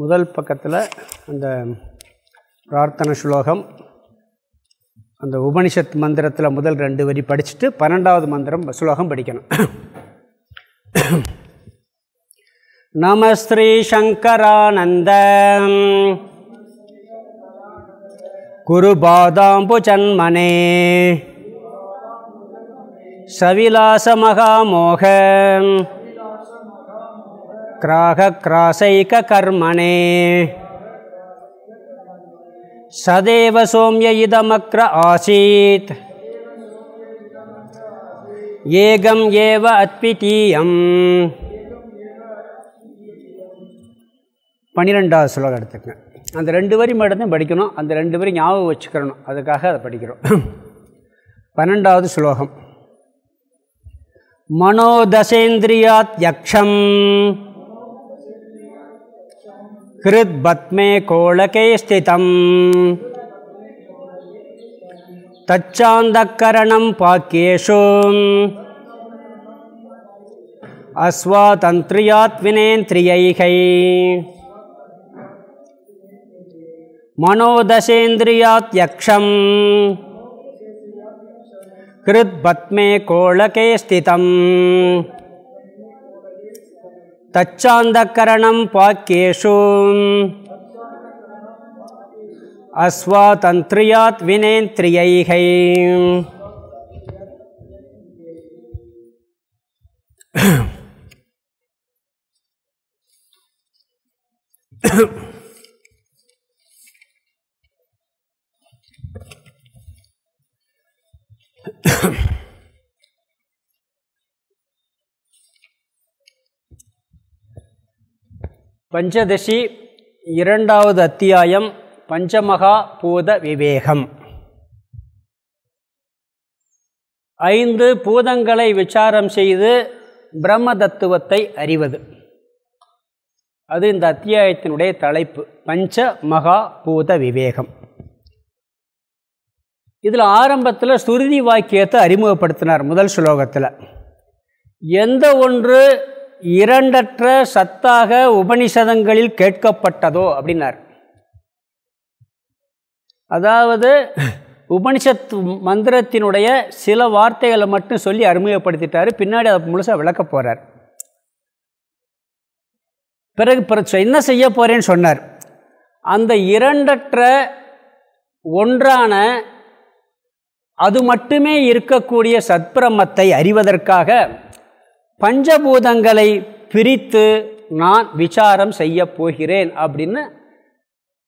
முதல் பக்கத்தில் அந்த பிரார்த்தனை ஸ்லோகம் அந்த உபனிஷத் மந்திரத்தில் முதல் ரெண்டு வரி படிச்சுட்டு பன்னெண்டாவது மந்திரம் ஸ்லோகம் படிக்கணும். நம ஸ்ரீ சங்கரானந்த குருபாதாம்புஜன்மனே சவிலாசமகாமோக கிராகக்ராசைகர்மணே சதேவ சோமிய இதமக்ர ஆசீத். ஏகம் ஏவ அத்விதீயம். பன்னிரெண்டாவது ஸ்லோகம் எடுத்துக்கங்க. அந்த ரெண்டு வரி மட்டும்தான் படிக்கணும். அந்த ரெண்டு வரி ஞாபகம் வச்சுக்கிறணும் அதுக்காக அதை படிக்கிறோம். பன்னெண்டாவது ஸ்லோகம். மனோதசேந்திரியாத் யக்ஷம். கிருத்பத்மே கோளகே ஸ்திதம் தச்சாந்தக்கரணம் பாக்கியேஷு அஸ்வாதந்திரியாத் வினேந்திரியைகை மனோதசேந்திரியாத் யக்ஷம் கிருத்பத்மே கோளகே ஸ்திதம் தச்சாந்தக்கரணம் பாக்கியேஷு. அஸ்வாதந்திரியாத் பஞ்சதசி இரண்டாவது அத்தியாயம் பஞ்சமகா பூத விவேகம். ஐந்து பூதங்களை விசாரம் செய்து பிரம்ம தத்துவத்தை அறிவது. அது இந்த அத்தியாயத்தினுடைய தலைப்பு பஞ்ச மகா பூத விவேகம். இதில் ஆரம்பத்தில் சுருதி வாக்கியத்தை அறிமுகப்படுத்தினார் முதல் ஸ்லோகத்தில். எந்த ஒன்று இரண்டற்ற சத்தாக உபனிஷதங்களில் கேட்கப்பட்டதோ அப்படின்னார். அதாவது உபனிஷத் மந்திரத்தினுடைய சில வார்த்தைகளை மட்டும் சொல்லி அறிமுகப்படுத்திட்டார் பின்னாடி அதை முழுசாக விளக்க போகிறார் பிறகு பிறகு என்ன செய்ய போகிறேன்னு சொன்னார். அந்த இரண்டற்ற ஒன்றான அது மட்டுமே இருக்கக்கூடிய சத்பிரமத்தை அறிவதற்காக பஞ்சபூதங்களை பிரித்து நான் விசாரம் செய்ய போகிறேன் அப்படின்னு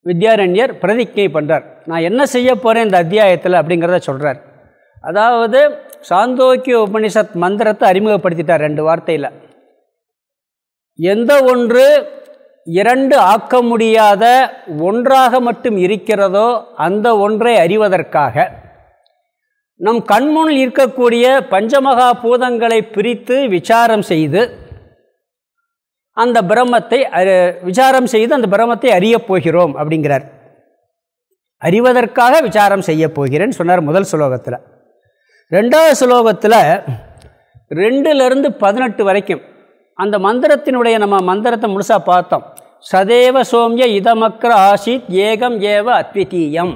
வித்யாரண்யர் பிரதிஜை பண்ணுறார் நான் என்ன செய்ய போகிறேன் இந்த அத்தியாயத்தில் அப்படிங்கிறத சொல்கிறார் அதாவது சாந்தோக்கிய உபனிஷத் மந்திரத்தை அறிமுகப்படுத்திட்டார் ரெண்டு வார்த்தையில். எந்த ஒன்று இரண்டு ஆக்க முடியாத ஒன்றாக மட்டும் இருக்கிறதோ அந்த ஒன்றை அறிவதற்காக. நம் கண்முன் இருக்கக்கூடிய பஞ்சமகா பூதங்களை பிரித்து விசாரம் செய்து அந்த பிரம்மத்தை விசாரம் செய்து அந்த பிரம்மத்தை அறியப் போகிறோம் அப்படிங்கிறார். அறிவதற்காக விசாரம் செய்ய போகிறேன்னு சொன்னார் முதல் சுலோகத்தில் ரெண்டாவது சுலோகத்தில் ரெண்டுலேருந்து பதினெட்டு வரைக்கும் அந்த மந்திரத்தினுடைய நம்ம மந்திரத்தை முழுசாக பார்த்தோம். சதேவ சோமிய இதமக்ர ஆசித் ஏகம் ஏவ அத்விதீயம்.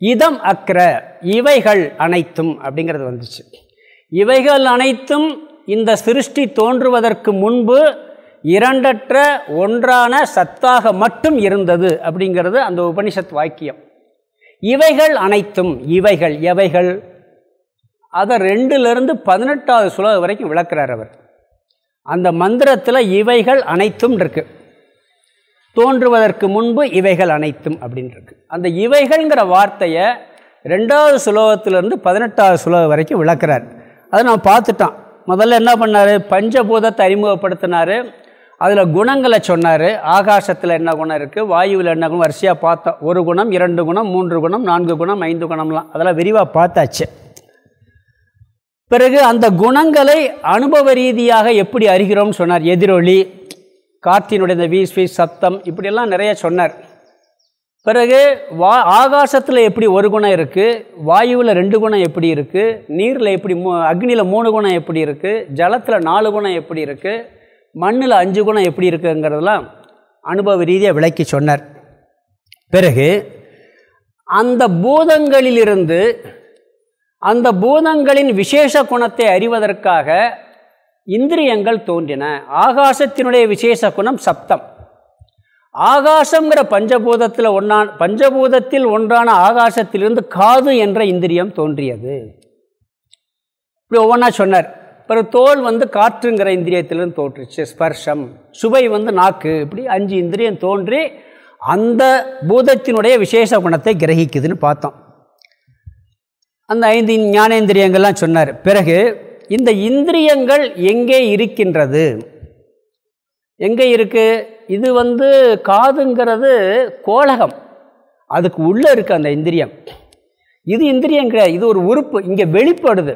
இதம் அக்ர இவைகள் அனைத்தும் அப்படிங்கிறது வந்துச்சு. இவைகள் அனைத்தும் இந்த சிருஷ்டி தோன்றுவதற்கு முன்பு இரண்டற்ற ஒன்றான சத்தாக மட்டும் இருந்தது அப்படிங்கிறது அந்த உபனிஷத் வாக்கியம். இவைகள் அனைத்தும் இவைகள் எவைகள்? அதை ரெண்டுலேருந்து பதினெட்டாவது சுலக வரைக்கும் விளக்குறார் அவர். அந்த மந்திரத்தில் இவைகள் அனைத்தும் இருக்குது தோன்றுவதற்கு முன்பு இவைகள் அனைத்தும் அப்படின்ட்டுருக்கு அந்த இவைகள்ங்கிற வார்த்தையை ரெண்டாவது சுலோகத்திலேருந்து பதினெட்டாவது சுலோகம் வரைக்கும் விளக்குறார். அதை நம்ம பார்த்துட்டோம். முதல்ல என்ன பண்ணார்? பஞ்சபூதத்தை அறிமுகப்படுத்தினார். அதில் குணங்களை சொன்னார். ஆகாசத்தில் என்ன குணம் இருக்குது வாயுவில் என்ன குணம்? வரிசையாக பார்த்தோம். ஒரு குணம் இரண்டு குணம் மூன்று குணம் நான்கு குணம் ஐந்து குணம்லாம். அதெல்லாம் விரிவாக பார்த்தாச்சு. பிறகு அந்த குணங்களை அனுபவ ரீதியாக எப்படி அறிகிறோம்னு சொன்னார். எதிரொலி காற்றினுடைய இந்த வீஸ் வீஸ் சத்தம் இப்படியெல்லாம் நிறைய சொன்னார். பிறகு வா ஆகாசத்தில் எப்படி ஒரு குணம் இருக்குது வாயுவில் ரெண்டு குணம் எப்படி இருக்குது நீரில் எப்படி மூ அக்னியில் மூணு குணம் எப்படி இருக்குது ஜலத்தில் நாலு குணம் எப்படி இருக்குது மண்ணில் அஞ்சு குணம் எப்படி இருக்குங்கிறதெல்லாம் அனுபவ ரீதியாக விளக்கி சொன்னார். பிறகு அந்த பூதங்களிலிருந்து அந்த பூதங்களின் விசேஷ குணத்தை அறிவதற்காக இந்திரியங்கள் தோன்றின. ஆகாசத்தினுடைய விசேஷ குணம் சப்தம். ஆகாசங்கிற பஞ்சபூதத்தில் ஒன்றான பஞ்சபூதத்தில் ஒன்றான ஆகாசத்திலிருந்து காது என்ற இந்திரியம் தோன்றியது. இப்படி ஒவ்வொன்றா சொன்னார். பிறகு தோல் வந்து காற்றுங்கிற இந்திரியத்திலிருந்து தோற்றுச்சு ஸ்பர்ஷம் சுவை வந்து நாக்கு இப்படி அஞ்சு இந்திரியம் தோன்றி அந்த பூதத்தினுடைய விசேஷ குணத்தை கிரகிக்குதுன்னு பார்த்தோம். அந்த ஐந்து ஞானேந்திரியங்கள்லாம் சொன்னார். பிறகு இந்த இந்திரியங்கள் எங்கே இருக்கின்றது? எங்கே இருக்குது இது வந்து காதுங்கிறது கோலகம். அதுக்கு உள்ளே இருக்குது அந்த இந்திரியம். இது இந்திரியம் கிடையாது. இது ஒரு உறுப்பு. இங்கே வெளிப்படுது.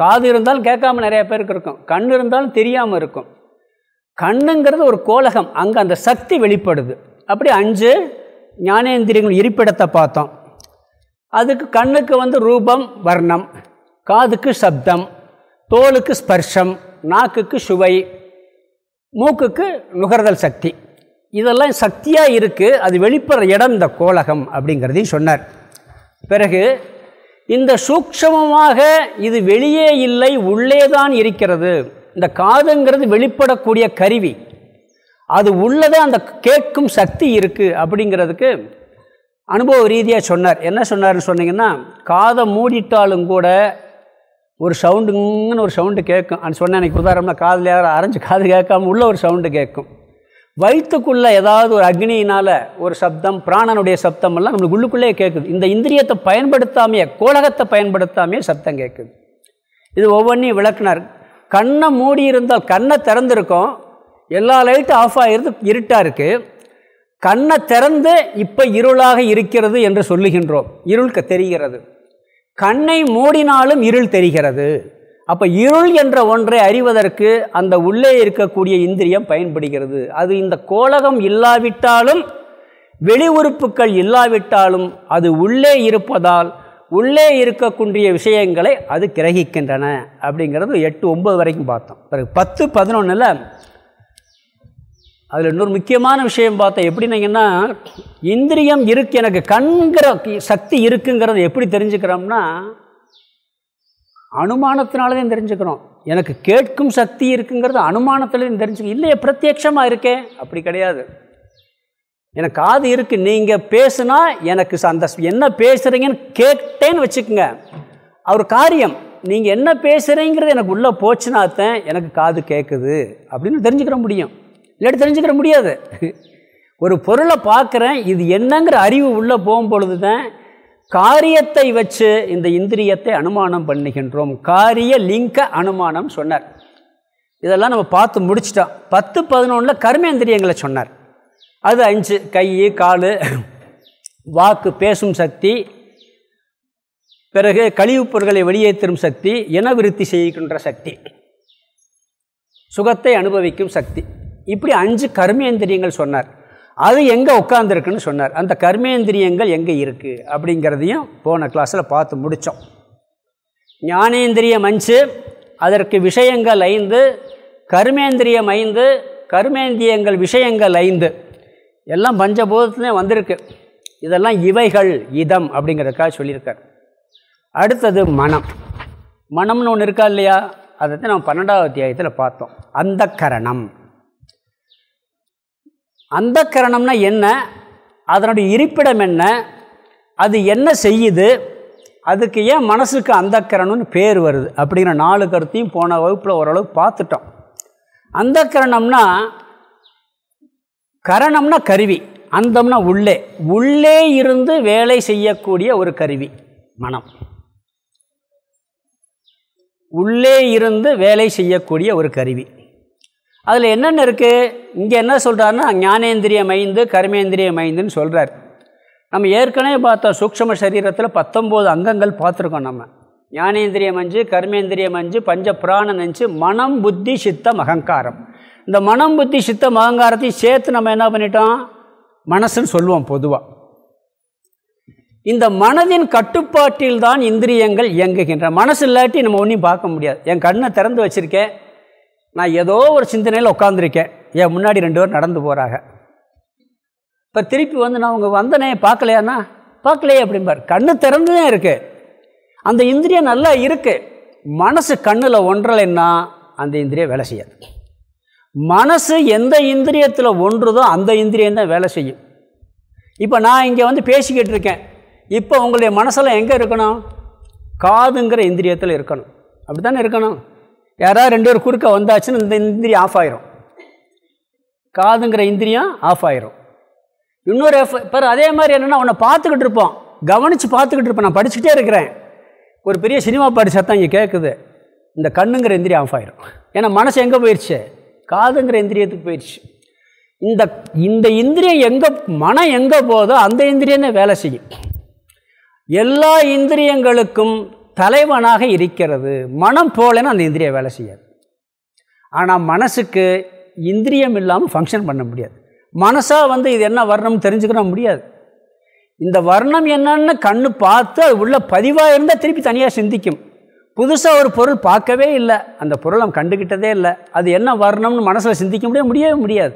காது இருந்தாலும் கேட்காம நிறைய பேருக்கு இருக்கும். கண் இருந்தாலும் தெரியாமல் இருக்கும். கண்ணுங்கிறது ஒரு கோலகம். அங்கே அந்த சக்தி வெளிப்படுது. அப்படி அஞ்சு ஞானேந்திரியங்கள் இருப்பிடத்தை பார்த்தோம். அதுக்கு கண்ணுக்கு வந்து ரூபம் வர்ணம். காதுக்கு சப்தம். தோலுக்கு ஸ்பர்ஷம் நாக்குக்கு சுவை மூக்குக்கு நுகர்தல் சக்தி. இதெல்லாம் சக்தியாக இருக்குது அது வெளிப்படுற இடம் இந்த கோலகம் அப்படிங்கிறதையும் சொன்னார். பிறகு இந்த சூக்ஷமமாக இது வெளியே இல்லை உள்ளே தான் இருக்கிறது. இந்த காதுங்கிறது வெளிப்படக்கூடிய கருவி. அது உள்ளதே அந்த கேட்கும் சக்தி இருக்குது அப்படிங்கிறதுக்கு அனுபவ ரீதியாக சொன்னார். என்ன சொன்னார்னு சொன்னீங்கன்னா காதை மூடிட்டாலும் கூட ஒரு சவுண்டுங்கன்னு ஒரு சவுண்டு கேட்கும். அது சொன்னேன் எனக்கு உதாரணம்னா காதில் யாரும் அரைஞ்சு காது கேட்காம உள்ள ஒரு சவுண்டு கேட்கும். வயிற்றுக்குள்ளே ஏதாவது ஒரு அக்னியினால் ஒரு சப்தம் பிராணனுடைய சப்தம் எல்லாம் நம்மளுக்கு உள்ளுக்குள்ளே கேட்குது. இந்த இந்திரியத்தை பயன்படுத்தாமையே கோலகத்தை பயன்படுத்தாமையே சப்தம் கேட்குது. இது ஒவ்வொன்றையும் விளக்குனார். கண்ணை மூடி இருந்தால் கண்ணை திறந்திருக்கோம். எல்லா லைட்டும் ஆஃப் ஆகிருந்து இருட்டாக இருக்குது கண்ணை திறந்து இப்போ இருளாக இருக்கிறது என்று சொல்லுகின்றோம். இருளுக்கு தெரிகிறது. கண்ணை மூடினாலும் இருள் தெரிகிறது. அப்போ இருள் என்ற ஒன்றை அறிவதற்கு அந்த உள்ளே இருக்கக்கூடிய இந்திரியம் பயன்படுகிறது. அது இந்த கோலகம் இல்லாவிட்டாலும் வெளி உறுப்புகள் இல்லாவிட்டாலும் அது உள்ளே இருப்பதால் உள்ளே இருக்கக்கூடிய விஷயங்களை அது கிரகிக்கின்றன. அப்படிங்கிறது எட்டு ஒம்பது வரைக்கும் பார்த்தோம். பிறகு பத்து பதினொன்றில் அதில் இன்னொரு முக்கியமான விஷயம் பார்த்தேன் எப்படின்னீங்கன்னா இந்திரியம் இருக்கு எனக்கு கண்கிற சக்தி இருக்குங்கிறத எப்படி தெரிஞ்சுக்கிறோம்னா அனுமானத்தினாலதான் தெரிஞ்சுக்கிறோம். எனக்கு கேட்கும் சக்தி இருக்குங்கிறது அனுமானத்துலேயும் தெரிஞ்சுக்கணும் இல்லையே பிரத்யட்சமாக இருக்கே அப்படி கிடையாது. எனக்கு காது இருக்குது நீங்கள் பேசுனா எனக்கு அந்த என்ன பேசுகிறீங்கன்னு கேட்டேன்னு வச்சுக்கோங்க. அவர் காரியம் நீங்கள் என்ன பேசுகிறீங்கிறது எனக்கு உள்ளே போச்சுனாத்தான் எனக்கு காது கேட்குது அப்படின்னு தெரிஞ்சுக்கிற முடியும். இல்லாட்டி தெரிஞ்சுக்கிற முடியாது. ஒரு பொருளை பார்க்குறேன் இது என்னங்கிற அறிவு உள்ளே போகும் பொழுது தான் காரியத்தை வச்சு இந்த இந்திரியத்தை அனுமானம் பண்ணுகின்றோம். காரிய லிங்க அனுமானம் சொன்னார். இதெல்லாம் நம்ம பார்த்து முடிச்சிட்டோம். பத்து பதினொன்றில் கர்மேந்திரியங்களை சொன்னார். அது அஞ்சு கை கால் வாக்கு பேசும் சக்தி பிறகு கழிவுப் பொருட்களை வெளியேற்றும் சக்தி இனவிருத்தி செய்கின்ற சக்தி சுகத்தை அனுபவிக்கும் சக்தி. இப்படி அஞ்சு கர்மேந்திரியங்கள் சொன்னார். அது எங்கே உட்காந்துருக்குன்னு சொன்னார். அந்த கர்மேந்திரியங்கள் எங்கே இருக்குது அப்படிங்கிறதையும் போன கிளாஸில் பார்த்து முடித்தோம் ஞானேந்திரியம் அஞ்சு அதற்கு விஷயங்கள் ஐந்து கர்மேந்திரியம் ஐந்து கர்மேந்திரியங்கள் விஷயங்கள் ஐந்து. எல்லாம் பஞ்சபூதத்துலேயே வந்திருக்கு. இதெல்லாம் இவைகள் இதம் அப்படிங்கிறதுக்காக சொல்லியிருக்கார். அடுத்தது மனம். மனம்னு ஒன்று இருக்கா இல்லையா? அதை நம்ம பன்னெண்டாவது அத்தியாயத்தில் பார்த்தோம். அந்த கரணம் அந்த கரணம்னா என்ன? அதனுடைய இருப்பிடம் என்ன? அது என்ன செய்யுது? அதுக்கு ஏன் மனசுக்கு அந்த கரணம்னு பேர் வருது? அப்படிங்கிற நாலு கருத்தையும் போன வகுப்பில் ஓரளவு பார்த்துட்டோம். அந்த கரணம்னா கரணம்னா கருவி அந்தம்னா உள்ளே. உள்ளே இருந்து வேலை செய்யக்கூடிய ஒரு கருவி மனம். உள்ளே இருந்து வேலை செய்யக்கூடிய ஒரு கருவி. அதில் என்னென்ன இருக்குது இங்கே என்ன சொல்கிறாருன்னா ஞானேந்திரிய மைந்து கர்மேந்திரிய மைந்துன்னு சொல்கிறார் நம்ம ஏற்கனவே பார்த்தோம் சூக்ஷம சரீரத்தில் பத்தொம்போது அங்கங்கள் பார்த்துருக்கோம் நம்ம. ஞானேந்திரியம் அஞ்சு கர்மேந்திரியம் அஞ்சு பஞ்ச பிராணன் அஞ்சு மனம் புத்தி சித்தம் அகங்காரம். இந்த மனம் புத்தி சித்தம் அகங்காரத்தையும் சேர்த்து நம்ம என்ன பண்ணிட்டோம்? மனசுன்னு சொல்லுவோம் பொதுவாக இந்த மனதின் கட்டுப்பாட்டில்தான் இந்திரியங்கள் இயங்குகின்றன மனசு இல்லாட்டி நம்ம ஒன்றையும் பார்க்க முடியாது. என் கண்ணை திறந்து வச்சுருக்கேன். நான் ஏதோ ஒரு சிந்தனையில் உட்காந்துருக்கேன் என் முன்னாடி ரெண்டு பேர் நடந்து போகிறாங்க இப்போ திருப்பி வந்து நான் உங்கள் வந்தனே பார்க்கலையாண்ணா பார்க்கலையே அப்படிம்பார் கண்ணு திறந்து தான் இருக்குது அந்த இந்திரியம் நல்லா இருக்குது மனசு கண்ணில் ஒன்றலைன்னா அந்த இந்திரியம் வேலை செய்யாது. மனசு எந்த இந்திரியத்தில் ஒன்றுதோ அந்த இந்திரியம் தான் வேலை செய்யும். இப்போ நான் இங்கே வந்து பேசிக்கிட்டு இருக்கேன். இப்போ உங்களுடைய மனசெல்லாம் எங்கே இருக்கணும்? காதுங்கிற இந்திரியத்தில் இருக்கணும். அப்படி தானே இருக்கணும்? யாராவது ரெண்டு பேர் குறுக்க வந்தாச்சுன்னு இந்த இந்திரியம் ஆஃப் ஆயிரும். காதுங்கிற இந்திரியம் ஆஃப் ஆயிரும். இன்னொரு எஃப் அதே மாதிரி என்னென்னா உன்னை பார்த்துக்கிட்டு இருப்போம். கவனித்து பார்த்துக்கிட்டு இருப்பேன் நான் படிச்சுட்டே இருக்கிறேன். ஒரு பெரிய சினிமா பாட்டு சத்தம் இங்கே கேட்குது இந்த கண்ணுங்கிற இந்திரியம் ஆஃப் ஆயிரும். ஏன்னா மனசு எங்கே போயிடுச்சு காதுங்கிற இந்திரியத்துக்கு போயிடுச்சு இந்த இந்த இந்திரியம் எங்கே மனம் எங்கே போதோ அந்த இந்திரியம் தான் வேலை செய்யும். எல்லா இந்திரியங்களுக்கும் தலைவனாக இருக்கிறது. மனம் போலன்னு அந்த இந்திரியம் வேலை செய்யாது. ஆனால் மனசுக்கு இந்திரியம் இல்லாமல் ஃபங்க்ஷன் பண்ண முடியாது. மனசாக வந்து இது என்ன வர்ணம் தெரிஞ்சுக்கிற முடியாது. இந்த வர்ணம் என்னன்னு கண்ணு பார்த்து அது உள்ள பதிவாக இருந்தால் திருப்பி தனியாக சிந்திக்கும். புதுசாக ஒரு பொருள் பார்க்கவே இல்லை. அந்த பொருள் நம்ம கண்டுக்கிட்டதே இல்லை. அது என்ன வர்ணம்னு மனசில் சிந்திக்க முடியாது முடியவே முடியாது.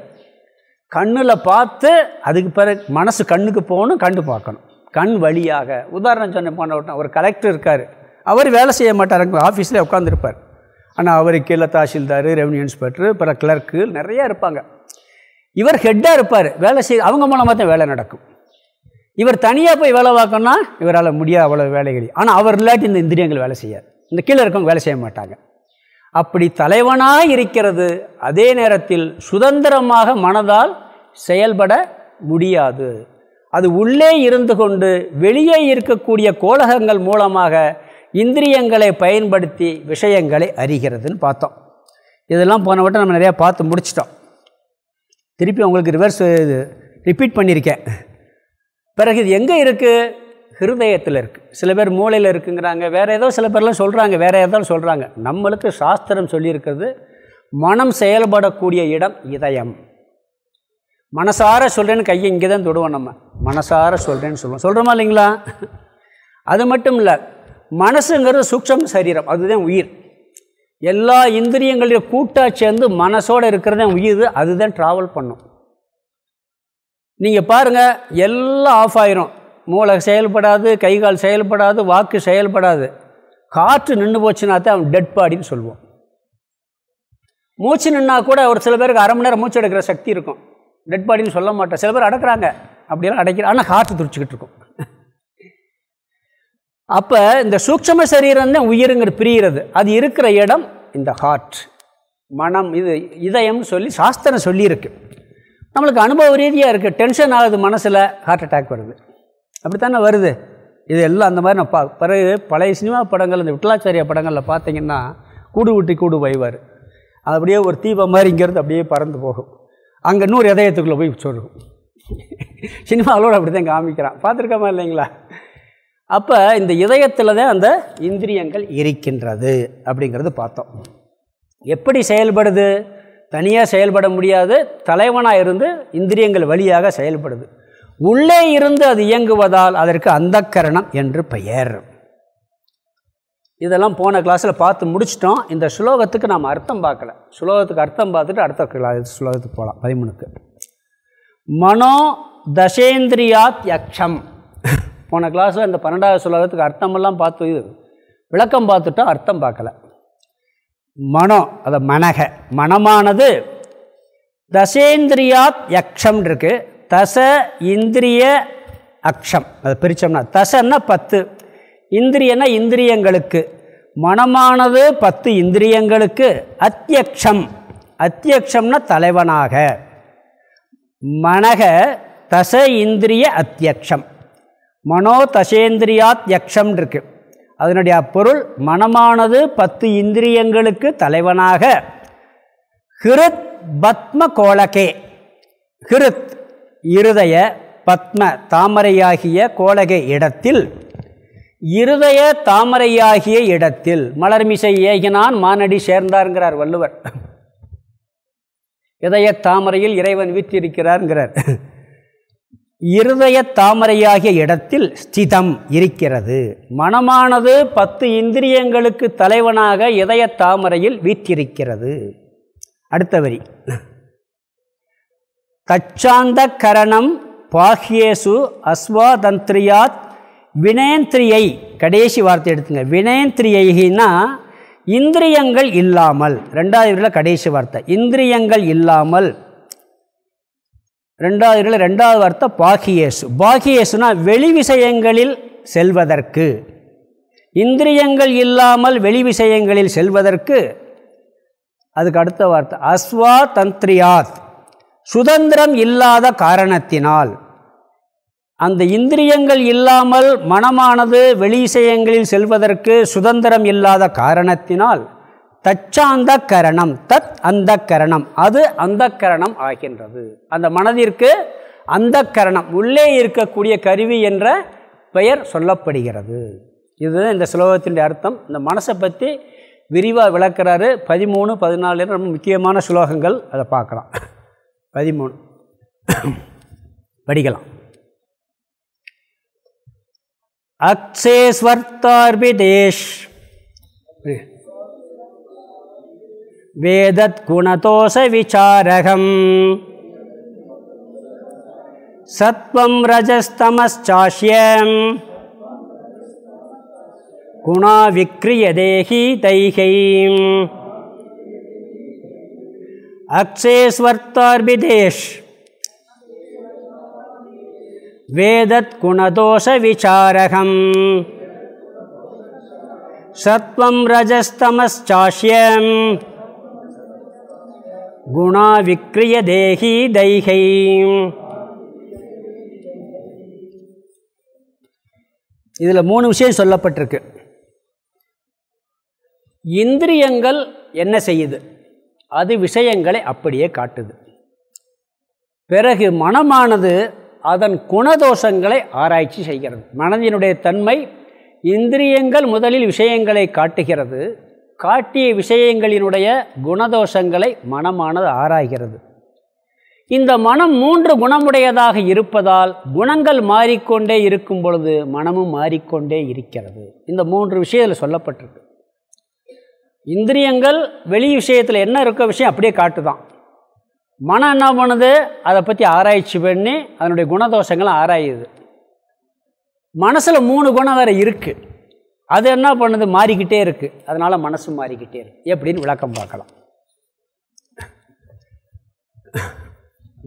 கண்ணில் பார்த்து அதுக்கு பிறகு மனசு கண்ணுக்கு போகணும் கண்டு பார்க்கணும். கண் வழியாக. உதாரணம் சொன்ன போன ஒரு கலெக்டர் இருக்கார். அவர் வேலை செய்ய மாட்டார். அங்கே ஆஃபீஸில் உட்காந்துருப்பார் ஆனால் அவர் கீழே தாசில்தார் ரெவன்யூ இன்ஸ்பெக்டர் பிற கிளர்க்கு நிறையா இருப்பாங்க. இவர் ஹெட்டாக இருப்பார். வேலை செய் அவங்க மூலமாக தான் வேலை நடக்கும். இவர் தனியாக போய் வேலை பார்க்கணும்னா இவரால் முடியாது அவ்வளோ வேலைகள். ஆனால் அவர் இல்லாட்டி இந்த இந்திரியங்கள் வேலை செய்யாது. இந்த கீழே இருக்கவங்க வேலை செய்ய மாட்டாங்க. அப்படி தலைவனாக இருக்கிறது அதே நேரத்தில் சுதந்திரமாக மனதால் செயல்பட முடியாது. அது உள்ளே இருந்து கொண்டு வெளியே இருக்கக்கூடிய கோலகங்கள் மூலமாக இந்திரியங்களை பயன்படுத்தி விஷயங்களை அறிகிறதுன்னு பார்த்தோம். இதெல்லாம் போன வட்டம் நம்ம நிறையா பார்த்து முடிச்சிட்டோம். திருப்பி உங்களுக்கு ரிவர்ஸ் இது ரிப்பீட் பண்ணியிருக்கேன். பிறகு இது எங்கே இருக்குது ஹிருதயத்தில் இருக்குது சில பேர் மூளையில் இருக்குங்கிறாங்க. வேறு ஏதோ சில பேர்லாம் சொல்கிறாங்க வேறு ஏதோ சொல்கிறாங்க நம்மளுக்கு சாஸ்திரம் சொல்லியிருக்கிறது மனம் செயல்படக்கூடிய இடம் இதயம். மனசார சொல்கிறேன்னு கையை இங்கே தான் தொடுவோம் நம்ம. மனசார சொல்கிறேன்னு சொல்லுவோம். சொல்கிறோமா இல்லைங்களா? அது மட்டும் இல்லை. மனசுங்கிறது சூக்ஷம் சரீரம். அதுதான் உயிர். எல்லா இந்திரியங்களையும் கூட்டாக சேர்ந்து மனசோடு இருக்கிறதே உயிர். அதுதான் ட்ராவல் பண்ணும். நீங்கள் பாருங்கள் எல்லாம் ஆஃப் ஆயிரும். மூளை செயல்படாது கை கால் செயல்படாது வாக்கு செயல்படாது. காற்று நின்று போச்சுன்னா தான் அவன் டெட் பாடின்னு சொல்லுவோம். மூச்சு நின்னா கூட ஒரு சில பேருக்கு அரை மணி நேரம் மூச்சு எடுக்கிற சக்தி இருக்கும். டெட் பாடின்னு சொல்ல மாட்டேன் சில பேர் அடக்கிறாங்க. அப்படியெல்லாம் அடைக்கிற ஆனால் காற்று துடிச்சிக்கிட்டு இருக்கும். அப்போ இந்த சூக்ஷம சரீரம் உயிருங்கிற பிரிகிறது. அது இருக்கிற இடம் இந்த ஹார்ட் மனம் இது இதயம்னு சொல்லி சாஸ்திரம் சொல்லியிருக்கு. நம்மளுக்கு அனுபவ ரீதியாக இருக்குது டென்ஷன் ஆகுது மனசில் ஹார்ட் அட்டாக் வருது. அப்படித்தானே வருது? இது எல்லாம் அந்த மாதிரி நான் பா பிறகு பழைய சினிமா படங்கள் இந்த விட்டலாச்சாரிய படங்களில் பார்த்தீங்கன்னா கூடு விட்டு கூடு வைவார். அப்படியே ஒரு தீபம் மாதிரி இங்கேருந்து அப்படியே பறந்து போகும். அங்கே நூறு இதயத்துக்குள்ளே போய் சொல்லும் சினிமாவோடு அப்படி தான் காமிக்கிறான். பார்த்துருக்கோமா இல்லைங்களா? அப்போ இந்த இதயத்தில் தான் அந்த இந்திரியங்கள் இருக்கின்றது அப்படிங்கிறது பார்த்தோம். எப்படி செயல்படுது? தனியாக செயல்பட முடியாது. தலைவனாக இருந்து இந்திரியங்கள் வழியாக செயல்படுது. உள்ளே இருந்து அது இயங்குவதால் அதற்கு அந்த கரணம் என்று பெயர். இதெல்லாம் போன கிளாஸில் பார்த்து முடிச்சிட்டோம். இந்த சுலோகத்துக்கு நாம் அர்த்தம் பார்க்கல. சுலோகத்துக்கு அர்த்தம் பார்த்துட்டு அடுத்த கிளாஸ் சுலோகத்துக்கு போகலாம் பதிமூணுக்கு. மனோ தசேந்திரியாத் யக்ஷம். போன கிளாஸில் இந்த பன்னெண்டாவது சுலோகத்துக்கு அர்த்தமெல்லாம் பார்த்து இது. விளக்கம் பார்த்துட்டோம் அர்த்தம் பார்க்கல. மனோ அதை மனக மனமானது தசேந்திரியாத் யக்ஷம் இருக்குது தச இந்திரிய அக்ஷம். அதை பிரித்தோம்னா தசன்னா பத்து. இந்திரியன்னா இந்திரியங்களுக்கு. மனமானது பத்து இந்திரியங்களுக்கு. அத்தியக்ஷம். அத்தியக்ஷம்னா தலைவனாக. மனக தச இந்திரிய அத்தியக்ஷம். மனோ தசேந்திரியாத் யக்ஷம் இருக்கு. அதனுடைய பொருள் மனமானது பத்து இந்திரியங்களுக்கு தலைவனாக. ஹிருத் பத்ம கோலகே. ஹிருத் இருதய பத்ம தாமரையாகிய கோலகை இடத்தில். இருதய தாமரையாகிய இடத்தில். மலர்மிசை ஏகினான் மானடி சேர்ந்தார்ங்கிறார் வள்ளுவர். இதய தாமரையில் இறைவன் வீற்றிருக்கிறார்ங்கிறார். இருதய தாமரையாகிய இடத்தில் ஸ்திதம் இருக்கிறது. மனமானது பத்து இந்திரியங்களுக்கு தலைவனாக இதய தாமரையில் வீற்றிருக்கிறது. அடுத்த வரி. தச்சாந்த கரணம் பாஹ்யேசு அஸ்வாதந்திரியாத் வினேந்திரியை கடைசி வார்த்தை எடுத்துங்க. வினேந்திரியைனா இந்திரியங்கள் இல்லாமல். ரெண்டாவது கடைசி வார்த்தை. இந்திரியங்கள் இல்லாமல். ரெண்டாவது இதில் ரெண்டாவது வார்த்தை பாகியேசு. பாகியேசுனா வெளி விஷயங்களில் செல்வதற்கு. இந்திரியங்கள் இல்லாமல் வெளி விஷயங்களில் செல்வதற்கு. அதுக்கு அடுத்த வார்த்தை அஸ்வா தந்திரியாத் சுதந்திரம் இல்லாத காரணத்தினால். அந்த இந்திரியங்கள் இல்லாமல் மனமானது வெளி விஷயங்களில் செல்வதற்கு சுதந்திரம் இல்லாத காரணத்தினால் தச்சாந்த கரணம் தத் அந்த கரணம் அது அந்த கரணம் ஆகின்றது. அந்த மனதிற்கு அந்த கரணம் உள்ளே இருக்கக்கூடிய கருவி என்ற பெயர் சொல்லப்படுகிறது. இது இந்த ஸ்லோகத்தினுடைய அர்த்தம். இந்த மனசை பற்றி விரிவாக விளக்குறாரு. பதிமூணு பதினாலு ரொம்ப முக்கியமான ஸ்லோகங்கள். அதை பார்க்கலாம். பதிமூணு. படிக்கலாம். அக்ஷேஸ்வர்த்தார்பிதேஷ். वेदत्गुणतोषविचारकम् सत्त्वं रजस्तमश्चाश्यम् गुणा विक्रियदेहि तैहैम् अक्षेस्वर्तार्बिदेश् वेदत्गुणदोषविचारकम् सत्त्वं रजस्तमश्चाश्यम् குணா விக்ரிய தேகி தைகை இதில் மூணு விஷயம் சொல்லப்பட்டிருக்கு. இந்திரியங்கள் என்ன செய்யுது? அது விஷயங்களை அப்படியே காட்டுது. பிறகு மனமானது அதன் குணதோஷங்களை ஆராய்ச்சி செய்கிறது. மனதினுடைய தன்மை இந்திரியங்கள் முதலில் விஷயங்களை காட்டுகிறது. காட்டிய விஷயங்களினுடைய குணதோஷங்களை மனமானது ஆராய்கிறது. இந்த மனம் மூன்று குணமுடையதாக இருப்பதால் குணங்கள் மாறிக்கொண்டே இருக்கும் பொழுது மனமும் மாறிக்கொண்டே இருக்கிறது. இந்த மூன்று விஷயத்தில் சொல்லப்பட்டிருக்கு. இந்திரியங்கள் வெளி விஷயத்தில் என்ன இருக்க விஷயம் அப்படியே காட்டுதான். மனம் என்ன பண்ணுது? அதை பற்றி ஆராய்ச்சி பண்ணி அதனுடைய குணதோஷங்களை ஆராயுது. மனசில் மூணு குணம் வேறு இருக்குது அது என்ன பண்ணுது? மாறிக்கிட்டே இருக்குது அதனால் மனசு மாறிக்கிட்டே இருக்குது எப்படின்னு விளக்கம் பார்க்கலாம்.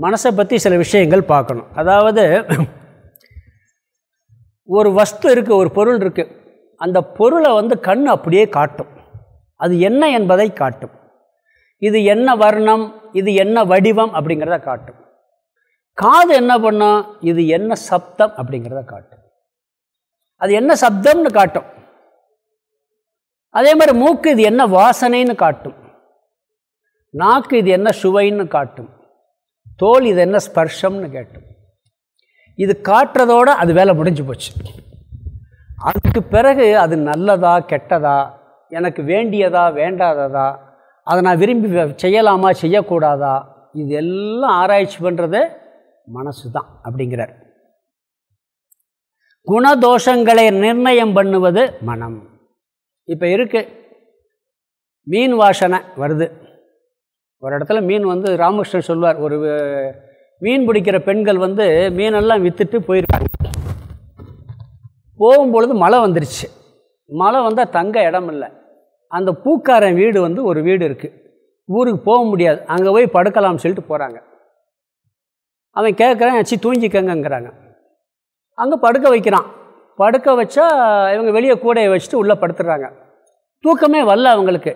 மனசை பற்றி சில விஷயங்கள் பார்க்கணும். அதாவது ஒரு வஸ்து இருக்குது ஒரு பொருள் இருக்குது அந்த பொருளை வந்து கண் அப்படியே காட்டும். அது என்ன என்பதை காட்டும். இது என்ன வர்ணம் இது என்ன வடிவம் அப்படிங்கிறத காட்டும். காது என்ன பண்ணும் இது என்ன சப்தம் அப்படிங்கிறத காட்டும். அது என்ன சப்தம்னு காட்டும். அதே மாதிரி மூக்கு இது என்ன வாசனைன்னு காட்டும். நாக்கு இது என்ன சுவைன்னு காட்டும். தோல் இது என்ன ஸ்பர்ஷம்னு கேட்டும். இது காட்டுறதோடு அது வேலை முடிஞ்சு போச்சு. அதுக்கு பிறகு அது நல்லதா கெட்டதா எனக்கு வேண்டியதா வேண்டாததா அதை நான் விரும்பி செய்யலாமா செய்யக்கூடாதா இது எல்லாம் ஆராய்ச்சி பண்ணுறது மனசு தான் அப்படிங்கிறார். குணதோஷங்களை நிர்ணயம் பண்ணுவது மனம். இப்போ இருக்குது மீன் வாசனை வருது. ஒரு இடத்துல மீன் வந்து ராமகிருஷ்ணன் சொல்வார் ஒரு மீன் பிடிக்கிற பெண்கள் வந்து மீனெல்லாம் விற்றுட்டு போயிருக்காங்க. போகும்பொழுது மழை வந்துருச்சு. மழை வந்தால் தங்க இடம் இல்லை. அந்த பூக்காரன் வீடு வந்து ஒரு வீடு இருக்குது ஊருக்கு போக முடியாது. அங்கே போய் படுக்கலாம்னு சொல்லிட்டு போகிறாங்க அவன் கேட்குறான் ஆச்சு தூங்கிக்கங்கிறாங்க அங்கே படுக்க வைக்கிறான். படுக்க வச்சா இவங்க வெளியே கூடையை வச்சுட்டு உள்ளே படுத்துடுறாங்க. தூக்கமே வரல அவங்களுக்கு.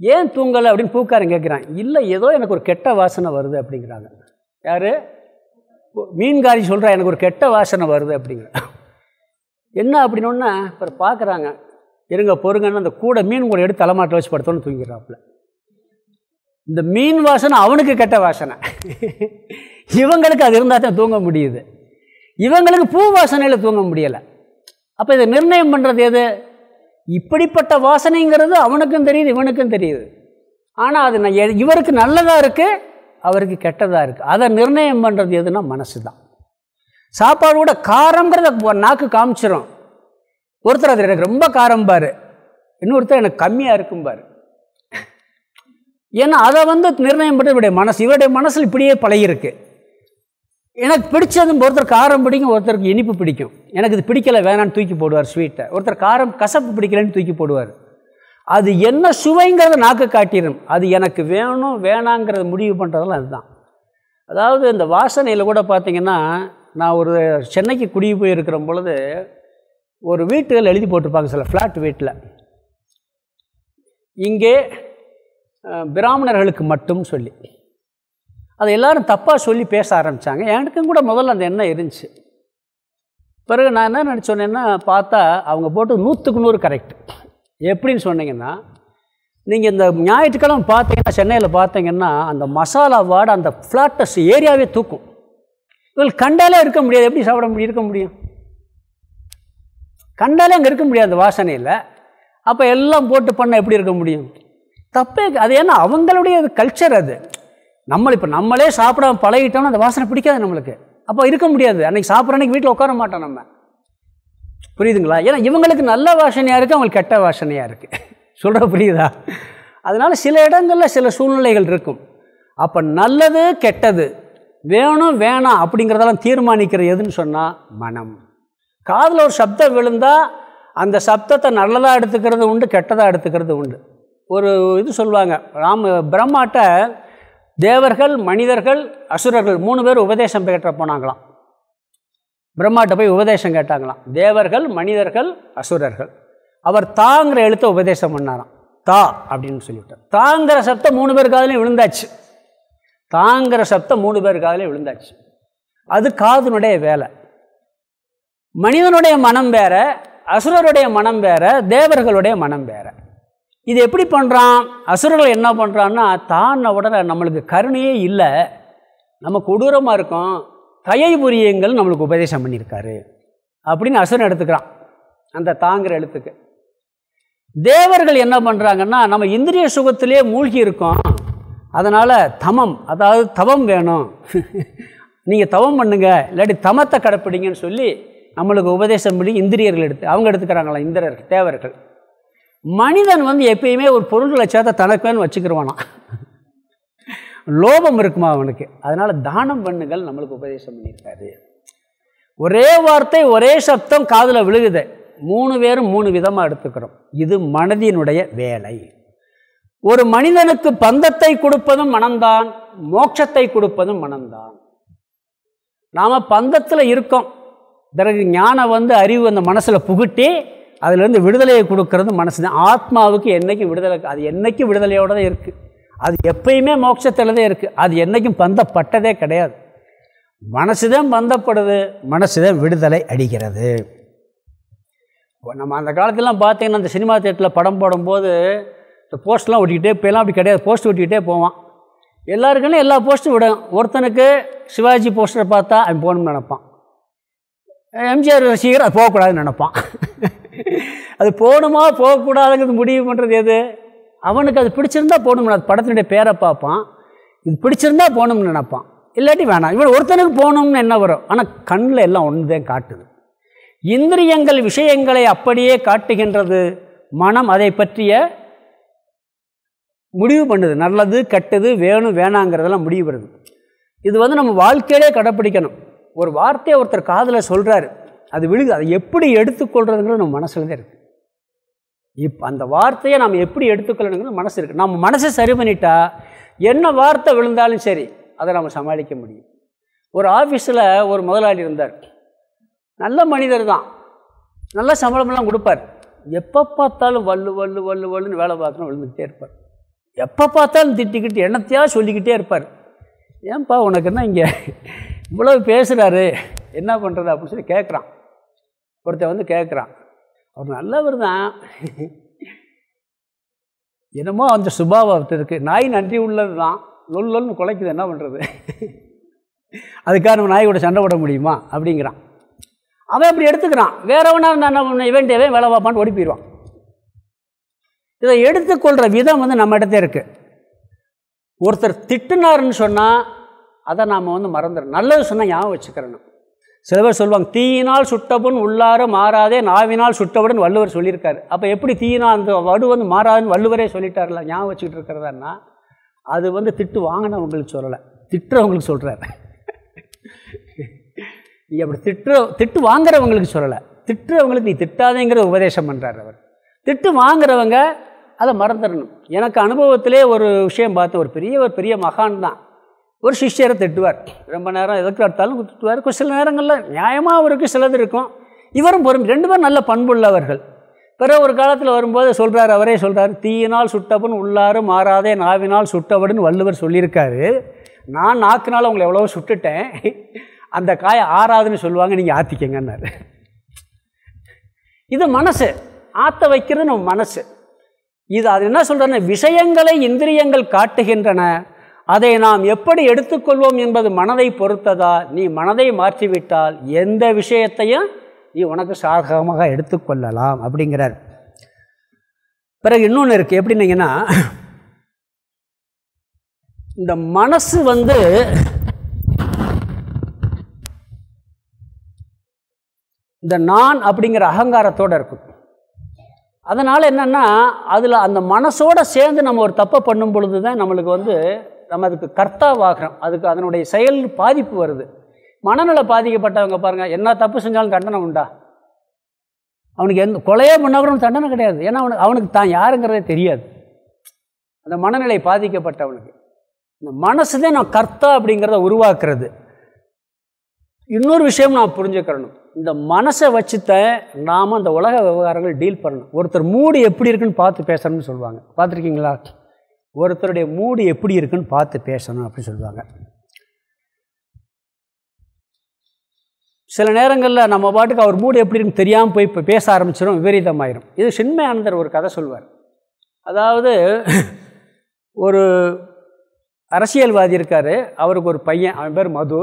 ஏன் தூங்கலை அப்படின்னு பூக்காரன் கேட்குறான். இல்லை ஏதோ எனக்கு ஒரு கெட்ட வாசனை வருது அப்படிங்கிறாங்க. யார்? மீன்காரி சொல்கிறா எனக்கு ஒரு கெட்ட வாசனை வருது அப்படிங்கிற. என்ன அப்படின்னோன்னா இப்போ பார்க்குறாங்க. இருங்க பொறுங்கன்னு அந்த கூட மீன் கூட எடுத்து தலைமாட்டில் வச்சு படுத்தோன்னு தூங்கிடுறாப்புல. இந்த மீன் வாசனை அவனுக்கு கெட்ட வாசனை. இவங்களுக்கு அது இருந்தால் தான் தூங்க முடியுது. இவங்களுக்கு பூ வாசனையில் தூங்க முடியலை. அப்போ இதை நிர்ணயம் பண்ணுறது எது? இப்படிப்பட்ட வாசனைங்கிறது அவனுக்கும் தெரியுது இவனுக்கும் தெரியுது. ஆனால் அது நான் இவருக்கு நல்லதாக இருக்குது அவருக்கு கெட்டதாக இருக்குது அதை நிர்ணயம் பண்ணுறது எதுனா மனசு தான் சாப்பாடு கூட காரங்கிறத நாக்கு காமிச்சிடும் ஒருத்தர் அது எனக்கு ரொம்ப காரம் பாரு. இன்னொருத்தர் எனக்கு கம்மியாக இருக்கும் பாரு. ஏன்னா அதை வந்து நிர்ணயம் பண்ணுறது இவருடைய மனசு. இவருடைய மனசில் இப்படியே பழகிருக்கு எனக்கு பிடிச்சதும் ஒருத்தர் காரம் பிடிக்கும் ஒருத்தருக்கு இனிப்பு பிடிக்கும். எனக்கு இது பிடிக்கலை வேணான்னு தூக்கி போடுவார் ஸ்வீட்டை. ஒருத்தர் காரம் கசப்பு பிடிக்கலன்னு தூக்கி போடுவார். அது என்ன சுவைங்கிறத நாக்கு காட்டிடும். அது எனக்கு வேணும் வேணாங்கிறத முடிவு பண்ணுறதெல்லாம் அதுதான். அதாவது இந்த வாசனையில் கூட பார்த்திங்கன்னா நான் ஒரு சென்னைக்கு குடி போயிருக்கிற பொழுது ஒரு வீட்டுகள் எழுதி போட்டிருப்பாங்க சில ஃப்ளாட் வீட்டில். இங்கே பிராமணர்களுக்கு மட்டும் சொல்லி. அதை எல்லோரும் தப்பாக சொல்லி பேச ஆரம்பித்தாங்க எனக்கும் கூட முதல்ல அந்த எண்ணம் இருந்துச்சு. பிறகு நான் என்ன நினச்சோன்னேன்னா பார்த்தா அவங்க போட்டு நூற்றுக்கு நூறு கரெக்ட் எப்படின்னு சொன்னீங்கன்னா நீங்கள் இந்த ஞாயிற்றுக்கிழமை பார்த்தீங்கன்னா சென்னையில் பார்த்தீங்கன்னா அந்த மசாலா வாடை அந்த ஃப்ளாட்டஸ் ஏரியாவே தூக்கும். இவள் கண்டாலே இருக்க முடியாது. எப்படி சாப்பிட முடியும்? இருக்க முடியும். கண்டாலே அங்கே இருக்க முடியாது அந்த வாசனையில். அப்போ எல்லாம் போட்டு பண்ண எப்படி இருக்க முடியும்? தப்பே அது ஏன்னா அவங்களுடைய கல்ச்சர் அது. நம்மளை இப்போ நம்மளே சாப்பிடாம பழகிட்டோம்னா அந்த வாசனை பிடிக்காது நம்மளுக்கு. அப்போ இருக்க முடியாது. அன்றைக்கி சாப்பிட்ற அன்றைக்கி வீட்டில் உட்கார மாட்டோம் நம்ம. புரியுதுங்களா? ஏன்னா இவங்களுக்கு நல்ல வாசனையாக இருக்குது அவங்களுக்கு கெட்ட வாசனையாக இருக்குது சொல்கிற புரியுதா? அதனால் சில இடங்களில் சில சூழ்நிலைகள் இருக்கும். அப்போ நல்லது கெட்டது வேணும் வேணாம் அப்படிங்கிறதெல்லாம் தீர்மானிக்கிற எதுன்னு சொன்னால் மனம். காதில் ஒரு சப்தம் விழுந்தால் அந்த சப்தத்தை நல்லதாக எடுத்துக்கிறது உண்டு கெட்டதாக எடுத்துக்கிறது உண்டு. ஒரு இது சொல்லுவாங்க ராம பிரம்மாட்ட தேவர்கள் மனிதர்கள் அசுரர்கள் மூணு பேர் உபதேசம் கேட்ட போனாங்களாம். பிரம்மாட்ட போய் உபதேசம் கேட்டாங்களாம். தேவர்கள் மனிதர்கள் அசுரர்கள். அவர் தாங்கிற எழுத்த உபதேசம் பண்ணாராம். தா அப்படின்னு சொல்லிவிட்டார். தாங்கிற சப்தம் மூணு பேர் காதலையும் விழுந்தாச்சு. தாங்கிற சப்தம் மூணு பேர் காதலையும் விழுந்தாச்சு. அது காதனுடைய வேலை. மனிதனுடைய மனம் வேற அசுரருடைய மனம் வேற தேவர்களுடைய மனம் வேற. இது எப்படி பண்ணுறான் அசுரர்கள் என்ன பண்ணுறான்னா தான் உடனே நம்மளுக்கு கருணையே இல்லை. நம்ம கொடூரமாக இருக்கோம். தயை புரியங்கள் நம்மளுக்கு உபதேசம் பண்ணியிருக்காரு. அப்படின்னு அசுரன் எடுத்துக்கிறான். அந்த தாங்கிற எழுத்துக்கு. தேவர்கள் என்ன பண்ணுறாங்கன்னா நம்ம இந்திரிய சுகத்திலே மூழ்கி இருக்கோம். அதனால் தமம் அதாவது தவம் வேணும். நீங்கள் தவம் பண்ணுங்கள் இல்லாட்டி தமத்தை கடைப்பிடிங்கன்னு சொல்லி நம்மளுக்கு உபதேசம் பண்ணி இந்திரியர்கள் எடுத்து அவங்க எடுத்துக்கிறாங்களா இந்திரர்கள் தேவர்கள். மனிதன் வந்து எப்பயுமே ஒரு பொருள்களை சேர்த்த தனக்குன்னு வச்சுக்கிடுவானா லோபம் இருக்குமா அவனுக்கு? அதனால் தானம் பண்ணுங்கள் நம்மளுக்கு உபதேசம் பண்ணியிருக்காரு. ஒரே வார்த்தை ஒரே சப்தம் காதில் விழுகுது. மூணு பேரும் மூணு விதமாக எடுத்துக்கிறோம். இது மனதினுடைய வேலை. ஒரு மனிதனுக்கு பந்தத்தை கொடுப்பதும் மனம்தான் மோட்சத்தை கொடுப்பதும் மனம்தான். நாம் பந்தத்தில் இருக்கோம். பிறகு ஞானம் வந்து அறிவு அந்த மனசில் புகுட்டி அதுலேருந்து விடுதலையை கொடுக்கறது மனசு தான் ஆத்மாவுக்கு என்றைக்கும் விடுதலை அது என்றைக்கும் விடுதலையோடு தான் இருக்குது அது எப்பயுமே மோட்சத்தில் தான் இருக்குது அது என்றைக்கும் பந்தப்பட்டதே கிடையாது. மனசு தான் பந்தப்படுது மனசு தான் விடுதலை அடிக்கிறது. நம்ம அந்த காலத்திலாம் பார்த்தீங்கன்னா அந்த சினிமா தேட்டரில் படம் போடும்போது இந்த போஸ்ட்லாம் ஒட்டிக்கிட்டே இப்போலாம் அப்படி கிடையாது. போஸ்ட் ஒட்டிக்கிட்டே போவான். எல்லாருக்குன்னு எல்லா போஸ்ட்டும் விடும். ஒருத்தனுக்கு சிவாஜி போஸ்டரை பார்த்தா அவன் போகணும்னு நினப்பான். எம்ஜிஆர் ரசிகர் அது போகக்கூடாதுன்னு நினப்பான். அது போகணுமா? போகக்கூடாதுங்கிறது முடிவு பண்ணுறது எது? அவனுக்கு அது பிடிச்சிருந்தா போகணும்னு அது படத்தினுடைய பேரை பார்ப்பான். இது பிடிச்சிருந்தா போகணும்னு நினப்பான். இல்லாட்டி வேணாம். இவன் ஒருத்தனுக்கு போகணும்னு என்ன வரும்? ஆனால் கண்ணில் எல்லாம் ஒன்று தான் காட்டுது. இந்திரியங்கள் விஷயங்களை அப்படியே காட்டுகின்றது. மனம் அதை பற்றிய முடிவு பண்ணுது. நல்லது கெட்டது வேணும் வேணாங்கிறதெல்லாம் முடிவு வருது இது வந்து நம்ம வாழ்க்கையிலே கடைப்பிடிக்கணும். ஒரு வார்த்தையை ஒருத்தர் காதில் சொல்கிறாரு அது விழுகு அதை எப்படி எடுத்துக்கொள்றதுங்கிறது நம்ம மனசில் தான் இருக்குது இப்போ அந்த வார்த்தையை நம்ம எப்படி எடுத்துக்கொள்ளணுங்கிறது மனசு இருக்குது நம்ம மனசை சரி பண்ணிட்டா என்ன வார்த்தை விழுந்தாலும் சரி அதை நம்ம சமாளிக்க முடியும். ஒரு ஆஃபீஸில் ஒரு முதலாளி இருந்தார். நல்ல மனிதர் தான். நல்ல சம்பளமெல்லாம் கொடுப்பார். எப்போ பார்த்தாலும் வல்லு வல்லு வல்லு வல்லுன்னு வேலை பார்க்கணும் விழுந்துக்கிட்டே இருப்பார். எப்போ பார்த்தாலும் திட்டிக்கிட்டு என்னத்தையாக சொல்லிக்கிட்டே இருப்பார். ஏன்பா உனக்கு என்ன இங்கே இவ்வளோ பேசுகிறாரு என்ன பண்ணுறது அப்படின்னு சொல்லி கேட்குறான் ஒருத்தர் வந்து கேட்குறான் அவர் நல்லவர் தான். என்னமோ அந்த சுபாவத்திற்கு நாய் நன்றி உள்ளது தான் லொல்லொல்னு குலைக்குது என்ன பண்ணுறது அதுக்காக நம்ம நாய் கூட சண்டை போட முடியுமா? அப்படிங்கிறான். அவன் இப்படி எடுத்துக்கிறான். வேறவனா இருந்தால் என்ன இவன் வேலை பார்ப்பான்னு ஓடி போயிடுவான். இதை எடுத்துக்கொள்கிற விதம் வந்து நம்ம இடத்தே இருக்குது ஒருத்தர் திட்டுனாருன்னு சொன்னால் அதை நாம் வந்து மறந்துடும் நல்லது சொன்னால் ஞாபகம் வச்சுக்கிறணும். சில பேர் சொல்லுவாங்க தீயினால் சுட்டபுன் உள்ளார மாறாதே நாவினால் சுட்டவுடன் வள்ளுவர் சொல்லியிருக்காரு. அப்போ எப்படி தீயினால் அந்த வடு வந்து மாறாதுன்னு வள்ளுவரே சொல்லிட்டார்ல ஞாபகம் வச்சுக்கிட்டு இருக்கிறதான்னா அது வந்து திட்டு வாங்கினவங்களுக்கு சொல்லலை திட்டுறவங்களுக்கு சொல்கிறார் நீ அப்படி திட்டுற திட்டு வாங்குறவங்களுக்கு சொல்லலை திட்டுறவங்களுக்கு நீ திட்டாதேங்கிற உபதேசம் பண்ணுறார் அவர். திட்டு வாங்குறவங்க அதை மறந்துடணும். எனக்கு அனுபவத்திலே ஒரு விஷயம் பார்த்தேன் ஒரு பெரிய ஒரு பெரிய மகான் தான். ஒரு சிஷ்யரை திட்டுவார். ரொம்ப நேரம் எதுக்கு எடுத்தாலும் திட்டுவார் சில நேரங்களில் நியாயமாக அவருக்கு சிலது இருக்கும். இவரும் பொறுமை. ரெண்டு பேரும் நல்ல பண்புள்ளவர்கள். பிறகு ஒரு காலத்தில் வரும்போது சொல்கிறார் அவரே சொல்கிறார் தீயினால் சுட்டவன் உள்ளாறு மாறாதே நாவினால் சுட்டவடுன்னு வள்ளுவர் சொல்லியிருக்காரு. நான் நாக்குனால் உங்களை எவ்வளோ சுட்டுட்டேன். அந்த காயை ஆறாதுன்னு சொல்லுவாங்க நீங்கள் ஆற்றிக்கங்கன்னாரு இது மனசு. ஆற்ற வைக்கிறது நம்ம மனசு. இது அது என்ன சொல்கிறேன்னா விஷயங்களை இந்திரியங்கள் காட்டுகின்றன. அதை நாம் எப்படி எடுத்துக்கொள்வோம் என்பது மனதை பொறுத்ததா? நீ மனதை மாற்றிவிட்டால் எந்த விஷயத்தையும் நீ உனக்கு சாதகமாக எடுத்துக்கொள்ளலாம் அப்படிங்கிறார். பிறகு இன்னொன்று இருக்குது எப்படின்னீங்கன்னா இந்த மனசு வந்து இந்த நான் அப்படிங்கிற அகங்காரத்தோடு இருக்கும். அதனால் என்னென்னா அதில் அந்த மனசோடு சேர்ந்து நம்ம ஒரு தப்பை பண்ணும் பொழுது தான் நம்மளுக்கு வந்து நம்ம அதுக்கு கர்த்தாவாகிறோம். அதுக்கு அதனுடைய செயல் பாதிப்பு வருது. மனநல பாதிக்கப்பட்டவங்க பாருங்கள் என்ன தப்பு செஞ்சாலும் தண்டனை உண்டா? அவனுக்கு எந்த கொலையே பண்ணால் கூட தண்டனை கிடையாது. ஏன்னா அவனுக்கு அவனுக்கு தான் யாருங்கிறதே தெரியாது. அந்த மனநிலை பாதிக்கப்பட்டவனுக்கு. இந்த மனசு தான் நான் கர்த்தா அப்படிங்கிறத உருவாக்குறது. இன்னொரு விஷயம் நான் புரிஞ்சுக்கிறணும் இந்த மனசை வச்சுத்த நாம் அந்த உலக விவகாரங்கள் டீல் பண்ணணும். ஒருத்தர் மூடு எப்படி இருக்குன்னு பார்த்து பேசணும்னு சொல்லுவாங்க. பார்த்துருக்கீங்களா? ஒருத்தருடைய மூடு எப்படி இருக்குன்னு பார்த்து பேசணும் அப்படின்னு சொல்லுவாங்க. சில நேரங்களில் நம்ம பாட்டுக்கு அவர் மூடு எப்படி இருக்குன்னு தெரியாமல் போய் இப்போ பேச ஆரம்பிச்சிடும் விபரீதமாயிரும். இது சின்மயானந்தர் ஒரு கதை சொல்வார். அதாவது ஒரு அரசியல்வாதி இருக்கார் அவருக்கு ஒரு பையன் அவன் பேர் மது.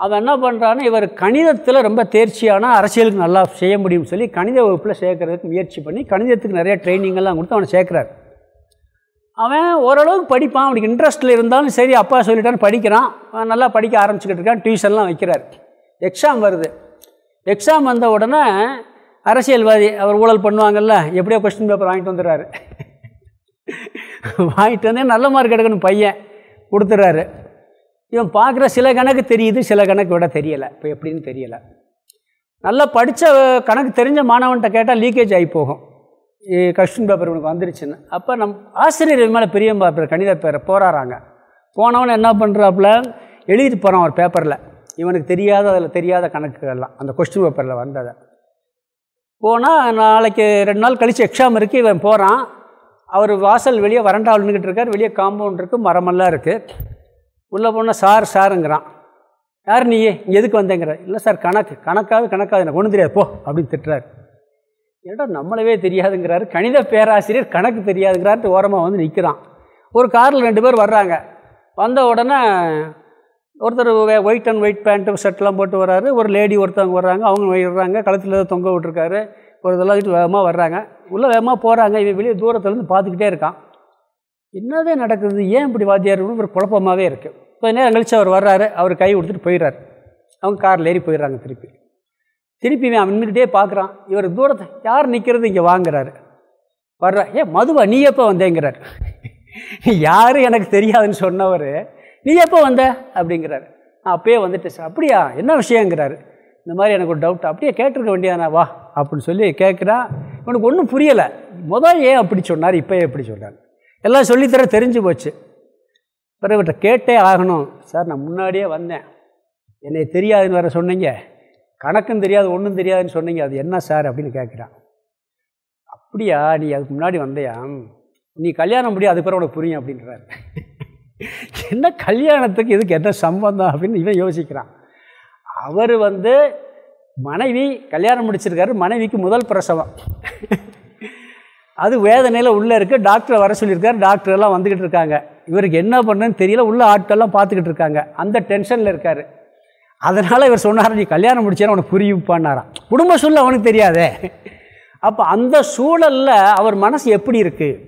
அவன் என்ன பண்ணுறான்னு இவர் கணிதத்தில் ரொம்ப தேர்ச்சியான அரசியலுக்கு நல்லா செய்ய முடியும்னு சொல்லி கணித வகுப்பில் சேர்க்கறதுக்கு முயற்சி பண்ணி கணிதத்துக்கு நிறைய ட்ரைனிங்கெல்லாம் கொடுத்து அவனை சேர்க்குறாரு. அவன் ஓரளவுக்கு படிப்பான். அவனுக்கு இன்ட்ரெஸ்ட்டில் இருந்தாலும் சரி அப்பா சொல்லிட்டான்னு படிக்கிறான். நல்லா படிக்க ஆரம்பிச்சுக்கிட்டு இருக்கான். டியூஷன்லாம் வைக்கிறார். எக்ஸாம் வருது. எக்ஸாம் வந்த உடனே அரசியல்வாதி அவர் ஊழல் பண்ணுவாங்கல்ல எப்படியோ கொஸ்டின் பேப்பர் வாங்கிட்டு வந்துடுறாரு. வாங்கிட்டு வந்தே நல்ல மார்க் எடுக்கணும் பையன். கொடுத்துட்றாரு. இவன் பார்க்குற சில கணக்கு தெரியுது சில கணக்கு விட தெரியலை. இப்போ எப்படின்னு தெரியலை. நல்லா படித்த கணக்கு தெரிஞ்ச மாணவன்கிட்ட கேட்டால் லீக்கேஜ் ஆகி போகும். கொஸ்டின் பேப்பர் இவனுக்கு வந்துருச்சுன்னு. அப்போ நம் ஆசிரியர் மேலே பெரிய பேப்பர் கணித பேர் போராடுறாங்க போனவனே என்ன பண்ணுறாப்புல எழுதிட்டு போகிறான் ஒரு பேப்பரில் இவனுக்கு தெரியாத அதில் தெரியாத கணக்குகள்லாம். அந்த கொஸ்டின் பேப்பரில் வந்ததை. போனால் நாளைக்கு ரெண்டு நாள் கழித்து எக்ஸாம் இருக்குது இவன் போகிறான் அவர் வாசல் வெளியே வறண்டாவில் நின்றுக்கிட்டு இருக்கார் வெளியே காம்பவுண்ட் இருக்குது மரமெல்லாம் இருக்குது உள்ளே போனால் சார் சாருங்கிறான். யார் நீ எதுக்கு வந்தேங்கிற? இல்லை சார் கணக்கு. கணக்காவது கணக்காது எனக்கு ஒன்றும் தெரியாது போ அப்படின்னு திட்டுறாரு. ஏடா நம்மளவே தெரியாதுங்கிறாரு. கணித பேராசிரியர் கணக்கு தெரியாதுங்கிறார்ட்டு ஓரமாக வந்து நிற்கிறான் ஒரு காரில் ரெண்டு பேர் வர்றாங்க. வந்த உடனே ஒருத்தர் ஒயிட் அண்ட் ஒயிட் பேண்ட்டு ஷர்ட்லாம் போட்டு வர்றாரு. ஒரு லேடி ஒருத்தவங்க வர்றாங்க. அவங்க வர்றாங்க. கழுத்தில் ஏதோ தொங்க விட்டுருக்காரு. ஒரு இதெல்லாம் வேகமாக வர்றாங்க. உள்ளே வேகமாக போகிறாங்க இவன் வெளியே தூரத்துலேருந்து பார்த்துக்கிட்டே இருக்கான். என்னதே நடக்குது? ஏன் இப்படி வாத்தியார் ஒரு குழப்பமாகவே இருக்குது கொஞ்ச நேரம் கழித்து அவர் வர்றாரு. அவர் கை கொடுத்துட்டு போயிடுறாரு. அவங்க காரில் ஏறி போயிடுறாங்க திருப்பி. திருப்பி அவன் நின்றுக்கிட்டே பார்க்குறான். இவர் தூரத்தை யார் நிற்கிறது? இங்கே வாங்குறாரு. வர்ற ஏ மதுவா நீ எப்போ வந்தேங்கிறார்? யார் எனக்கு தெரியாதுன்னு சொன்னவர் நீ எப்போ வந்த? அப்படிங்கிறாரு. நான் அப்பயே வந்துட்டு சார் அப்படியா? என்ன விஷயங்கிறாரு? இந்த மாதிரி எனக்கு ஒரு டவுட் அப்படியே கேட்டிருக்க வேண்டியதானா வா அப்படின்னு சொல்லி கேட்குறான் இவனுக்கு ஒன்றும் புரியலை. முதல் ஏன் அப்படி சொன்னார்? இப்போ எப்படி சொல்கிறார் எல்லாம் சொல்லித்தர தெரிஞ்சு போச்சு. பிறகு கேட்டே ஆகணும். சார் நான் முன்னாடியே வந்தேன். என்னை தெரியாதுன்னு வேறு சொன்னீங்க. கணக்கும் தெரியாது ஒன்றும் தெரியாதுன்னு சொன்னீங்க அது என்ன சார் அப்படின்னு கேட்குறான் அப்படியா நீ அதுக்கு முன்னாடி வந்தையா? நீ கல்யாணம் முடியாது அதுக்கு பிறகு உனக்கு புரியும் அப்படின்றாரு. என்ன கல்யாணத்துக்கு இதுக்கு என்ன சம்பந்தம்? அப்படின்னு இவன் யோசிக்கிறான். அவர் வந்து மனைவி கல்யாணம் முடிச்சிருக்காரு மனைவிக்கு முதல் பிரசவம். அது வேதனையில் உள்ளே இருக்குது டாக்டரை வர சொல்லியிருக்காரு டாக்டர் எல்லாம் வந்துக்கிட்டு இருக்காங்க. இவருக்கு என்ன பண்ணுன்னு தெரியல உள்ள ஆட்கள்லாம் பார்த்துக்கிட்டு இருக்காங்க. அந்த டென்ஷனில் இருக்கார். அதனால் இவர் சொன்னார் நீ கல்யாணம் முடிச்சேன்னு அவனுக்கு புரியும்ப்பான்னாராம் குடும்ப சூழல் அவனுக்கு தெரியாதே. அப்போ அந்த சூழலில் அவர் மனசு எப்படி இருக்குது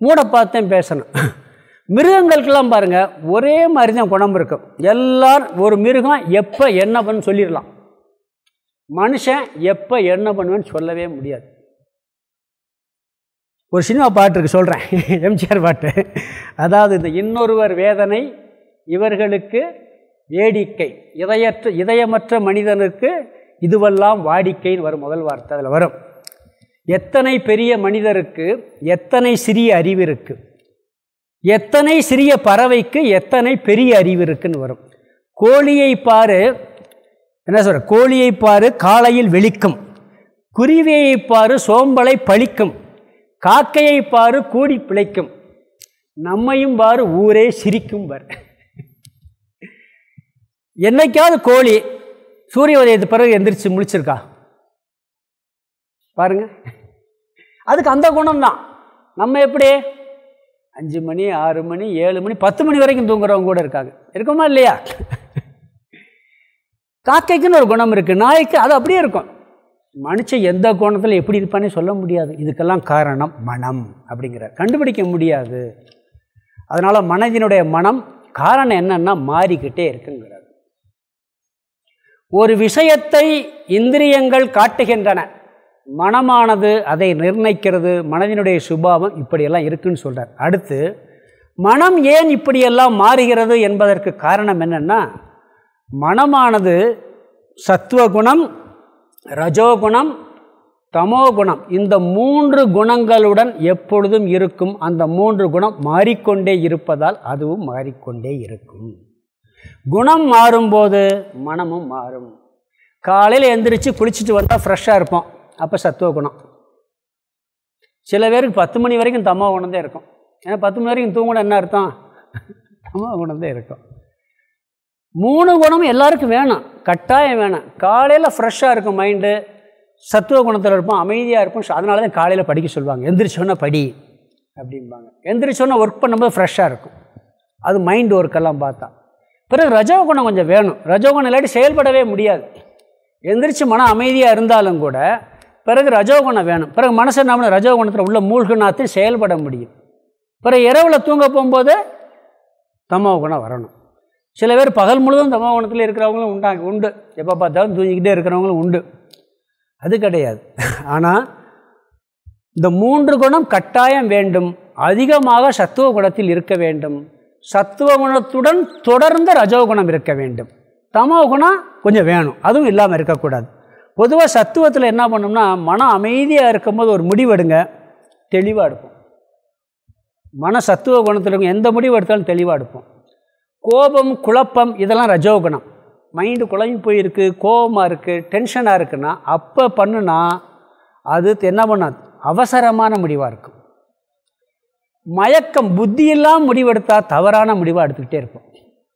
மூட பார்த்தேன் பேசணும். மிருகங்களுக்கெல்லாம் பாருங்கள் ஒரே மாதிரி தான் குணம் இருக்கும் எல்லாரும் ஒரு மிருகம் எப்போ என்ன பண்ணு சொல்லிடலாம். மனுஷன் எப்போ என்ன பண்ணுவேன்னு சொல்லவே முடியாது. ஒரு சினிமா பாட்டு இருக்கு சொல்கிறேன் எம்ஜிஆர் பாட்டு. அதாவது இந்த இன்னொருவர் வேதனை இவர்களுக்கு வேடிக்கை. இதயற்ற இதயமற்ற மனிதனுக்கு இதுவெல்லாம் வாடிக்கைன்னு வரும் முதல் வார்த்தை அதில் வரும். எத்தனை பெரிய மனிதருக்கு எத்தனை சிறிய அறிவு இருக்குது எத்தனை சிறிய பறவைக்கு எத்தனை பெரிய அறிவு இருக்குன்னு வரும். கோழியை பாரு என்ன சொல்கிற கோழியை பாரு காலையில் வெளிக்கும். குருவியை பாரு சோம்பலை பழிக்கும். காக்கையை பாரு கூடி பிழைக்கும். நம்மையும் பாரு ஊரே சிரிக்கும் பார். என்னைக்காவது கோழி சூரிய உதயத்து பிறகு எந்திரிச்சு முழிச்சிருக்கா? பாருங்க. அதுக்கு அந்த குணம் தான் நம்ம எப்படி? அஞ்சு மணி ஆறு மணி ஏழு மணி பத்து மணி வரைக்கும் தூங்குறவங்க கூட இருக்காங்க. இருக்குமா இல்லையா? காக்கைக்குன்னு ஒரு குணம் இருக்குது நாய்க்கு அது அப்படியே இருக்கும். மனுஷன் எந்த கோணத்தில் எப்படி இருப்பானே சொல்ல முடியாது. இதுக்கெல்லாம் காரணம் மனம் அப்படிங்கிற. கண்டுபிடிக்க முடியாது. அதனால் மனதினுடைய மனம் காரணம் என்னன்னா மாறிக்கிட்டே இருக்குங்கிறது. ஒரு விஷயத்தை இந்திரியங்கள் காட்டுகின்றன. மனமானது அதை நிர்ணயிக்கிறது மனதினுடைய சுபாவம் இப்படியெல்லாம் இருக்குன்னு சொல்கிறார் அடுத்து மனம் ஏன் இப்படியெல்லாம் மாறுகிறது என்பதற்கு காரணம் என்னென்னா மனமானது சத்துவகுணம் ரஜோகுணம் தமோகுணம் இந்த மூன்று குணங்களுடன் எப்பொழுதும் இருக்கும். அந்த மூன்று குணம் மாறிக்கொண்டே இருப்பதால் அதுவும் மாறிக்கொண்டே இருக்கும். குணம் மாறும்போது மனமும் மாறும். காலையில் எந்திரிச்சு குளிச்சுட்டு வந்தால் ஃப்ரெஷ்ஷாக இருப்போம். அப்போ சத்துவ குணம். சில பேருக்கு பத்து மணி வரைக்கும் தமோ குணம் தான் இருக்கும். ஏன்னா பத்து மணி வரைக்கும் தூங்கணும் என்ன அர்த்தம்? தமோ குணம் தான் இருக்கும். மூணு குணமும் எல்லாருக்கும் வேணும். கட்டாயம் வேணும். காலையில் ஃப்ரெஷ்ஷாக இருக்கும் மைண்டு சத்துவ குணத்தில் இருப்போம் அமைதியாக இருப்போம். அதனால தான் காலையில் படிக்க சொல்லுவாங்க. எந்திரிச்சோன்னா படி அப்படிம்பாங்க. எந்திரிச்சோன்னா ஒர்க் பண்ணும்போது ஃப்ரெஷ்ஷாக இருக்கும். அது மைண்ட் ஒர்க்கெல்லாம் பார்த்தா. பிறகு ரஜோகுணம் கொஞ்சம் வேணும். ரஜோகுணம் இல்லாட்டி செயல்படவே முடியாது. எந்திரிச்சு மனம் அமைதியாக இருந்தாலும் கூட பிறகு ரஜோகுணம் வேணும். பிறகு மனசு நம்ம ரஜோகுணத்தில் உள்ள மூழ்கினாத்தையும் செயல்பட முடியும். பிறகு இரவில் தூங்க போகும்போது தமோ குணம் வரணும். சில பேர் பகல் முழுதும் தமோ குணத்தில் இருக்கிறவங்களும் உண்டாங்க உண்டு. எப்போ பார்த்தாலும் தூங்கிக்கிட்டே இருக்கிறவங்களும் உண்டு. அது கிடையாது. ஆனால் இந்த மூன்று குணம் கட்டாயம் வேண்டும். அதிகமாக சத்துவ குணத்தில் இருக்க வேண்டும். சத்துவ குணத்துடன் தொடர்ந்த ரஜோகுணம் இருக்க வேண்டும். தமோ குணம் கொஞ்சம் வேணும். அதுவும் இல்லாமல் இருக்கக்கூடாது. பொதுவாக சத்துவத்தில் என்ன பண்ணோம்னா மனம் அமைதியாக இருக்கும்போது ஒரு முடிவெடுங்க தெளிவாக எடுப்போம். மன சத்துவ குணத்தில் இருக்கும் எந்த முடிவு எடுத்தாலும் தெளிவாக எடுப்போம். கோபம் குழப்பம் இதெல்லாம் ரஜோகுணம். மைண்டு குழம்பி போயிருக்கு கோபமாக இருக்குது டென்ஷனாக இருக்குன்னா அப்போ பண்ணுனா அது என்ன பண்ணாது? அவசரமான முடிவாக இருக்கும். மயக்கம் புத்தியெல்லாம் முடிவெடுத்தால் தவறான முடிவாக எடுத்துக்கிட்டே இருப்போம்.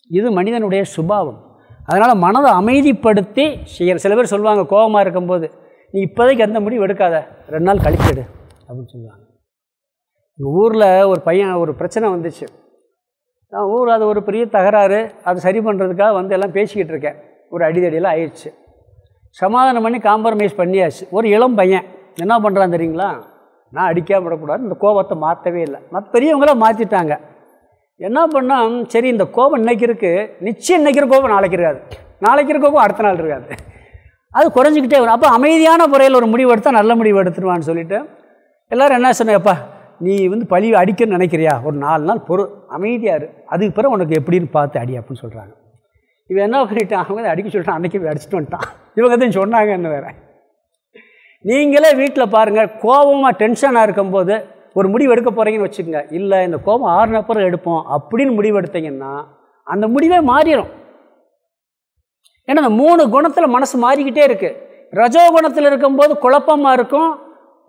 இது மனிதனுடைய சுபாவம். அதனால் மனதை அமைதிப்படுத்தி செய்கிற சில பேர் சொல்லுவாங்க கோபமாக இருக்கும்போது நீ இப்போதைக்கு எந்த முடிவு எடுக்காத. ரெண்டு நாள் கழிச்சிடு அப்படின்னு சொல்லுவாங்க. எங்கள் ஊரில் ஒரு பையன் ஒரு பிரச்சனை வந்துச்சு. நான் ஊர் அது ஒரு பெரிய தகராறு. அது சரி பண்ணுறதுக்காக வந்து எல்லாம் பேசிக்கிட்டு இருக்கேன். ஒரு அடிதடியெல்லாம் ஆயிடுச்சு. சமாதானம் பண்ணி காம்ப்ரமைஸ் பண்ணியாச்சு. ஒரு இளம் பையன். என்ன பண்ணுறான் தெரியுங்களா? நான் அடிக்காமல் விடக்கூடாது இந்த கோபத்தை மாற்றவே இல்லை. மற்ற பெரியவங்களாம் மாற்றிட்டாங்க என்ன பண்ணால் சரி இந்த கோபம் இன்றைக்கி இருக்குது நிச்சயம் இன்னைக்கிற கோபம் நாளைக்கு இருக்காது. நாளைக்கு இருக்க கோபம் அடுத்த நாள் இருக்காது. அது குறைஞ்சிக்கிட்டே வரும். அப்போ அமைதியான முறையில் ஒரு முடிவு எடுத்தால் நல்ல முடிவு எடுத்துருவான்னு சொல்லிவிட்டு எல்லோரும் என்ன சொன்னேப்பா நீ வந்து பழி அடிக்கணும்னு நினைக்கிறியா? ஒரு நாலு நாள் பொறு அமைதியாக இரு. அதுக்கு பிறகு உனக்கு எப்படின்னு பார்த்து அடி அப்படின்னு சொல்கிறாங்க இவன் என்ன பண்ணிட்டான்? அவங்க அடிக்க சொல்லிட்டான். அன்றைக்கி அடிச்சுட்டு வந்துட்டான். இவங்க தான் சொன்னாங்கன்னு வேறு. நீங்களே வீட்டில் பாருங்கள் கோபமாக டென்ஷனாக இருக்கும்போது ஒரு முடிவு எடுக்க போகிறீங்கன்னு வச்சுக்கோங்க. இல்லை இந்த கோபம் ஆறுனப்புறம் எடுப்போம் அப்படின்னு முடிவு எடுத்தீங்கன்னா அந்த முடிவே மாறிடும் ஏன்னா அந்த மூணு குணத்தில் மனசு மாறிக்கிட்டே இருக்குது ரஜோ குணத்தில் இருக்கும்போது குழப்பமாக இருக்கும்.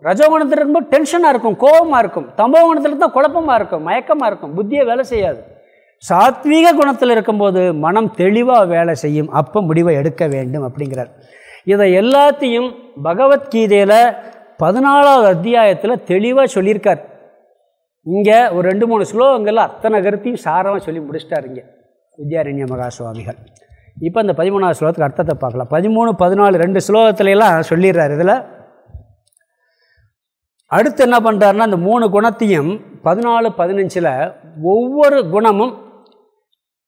ரஜோ குணத்தில் இருக்கும்போது டென்ஷனாக இருக்கும் கோபமாக இருக்கும். தம்போ குணத்தில் தான் குழப்பமாக இருக்கும் மயக்கமாக இருக்கும் புத்தியை வேலை செய்யாது. சாத்வீக குணத்தில் இருக்கும்போது மனம் தெளிவாக வேலை செய்யும் அப்போ முடிவை எடுக்க வேண்டும் அப்படிங்கிறார். இதை எல்லாத்தையும் பகவத்கீதையில் பதினாலாவது அத்தியாயத்தில் தெளிவாக சொல்லியிருக்கார். இங்கே ஒரு ரெண்டு மூணு ஸ்லோகங்களில் அத்தனை கருத்தையும் சாரமாக சொல்லி முடிச்சிட்டார் இங்கே. வித்யாரண்ய மகா சுவாமிகள் இப்போ இந்த பதிமூணாவது ஸ்லோகத்துக்கு அர்த்தத்தை பார்க்கலாம். பதிமூணு பதினாலு ரெண்டு ஸ்லோகத்துலலாம் சொல்லிடுறார் இதில். அடுத்து என்ன பண்ணுறாருன்னா இந்த மூணு குணத்தையும் பதினாலு பதினஞ்சில் ஒவ்வொரு குணமும்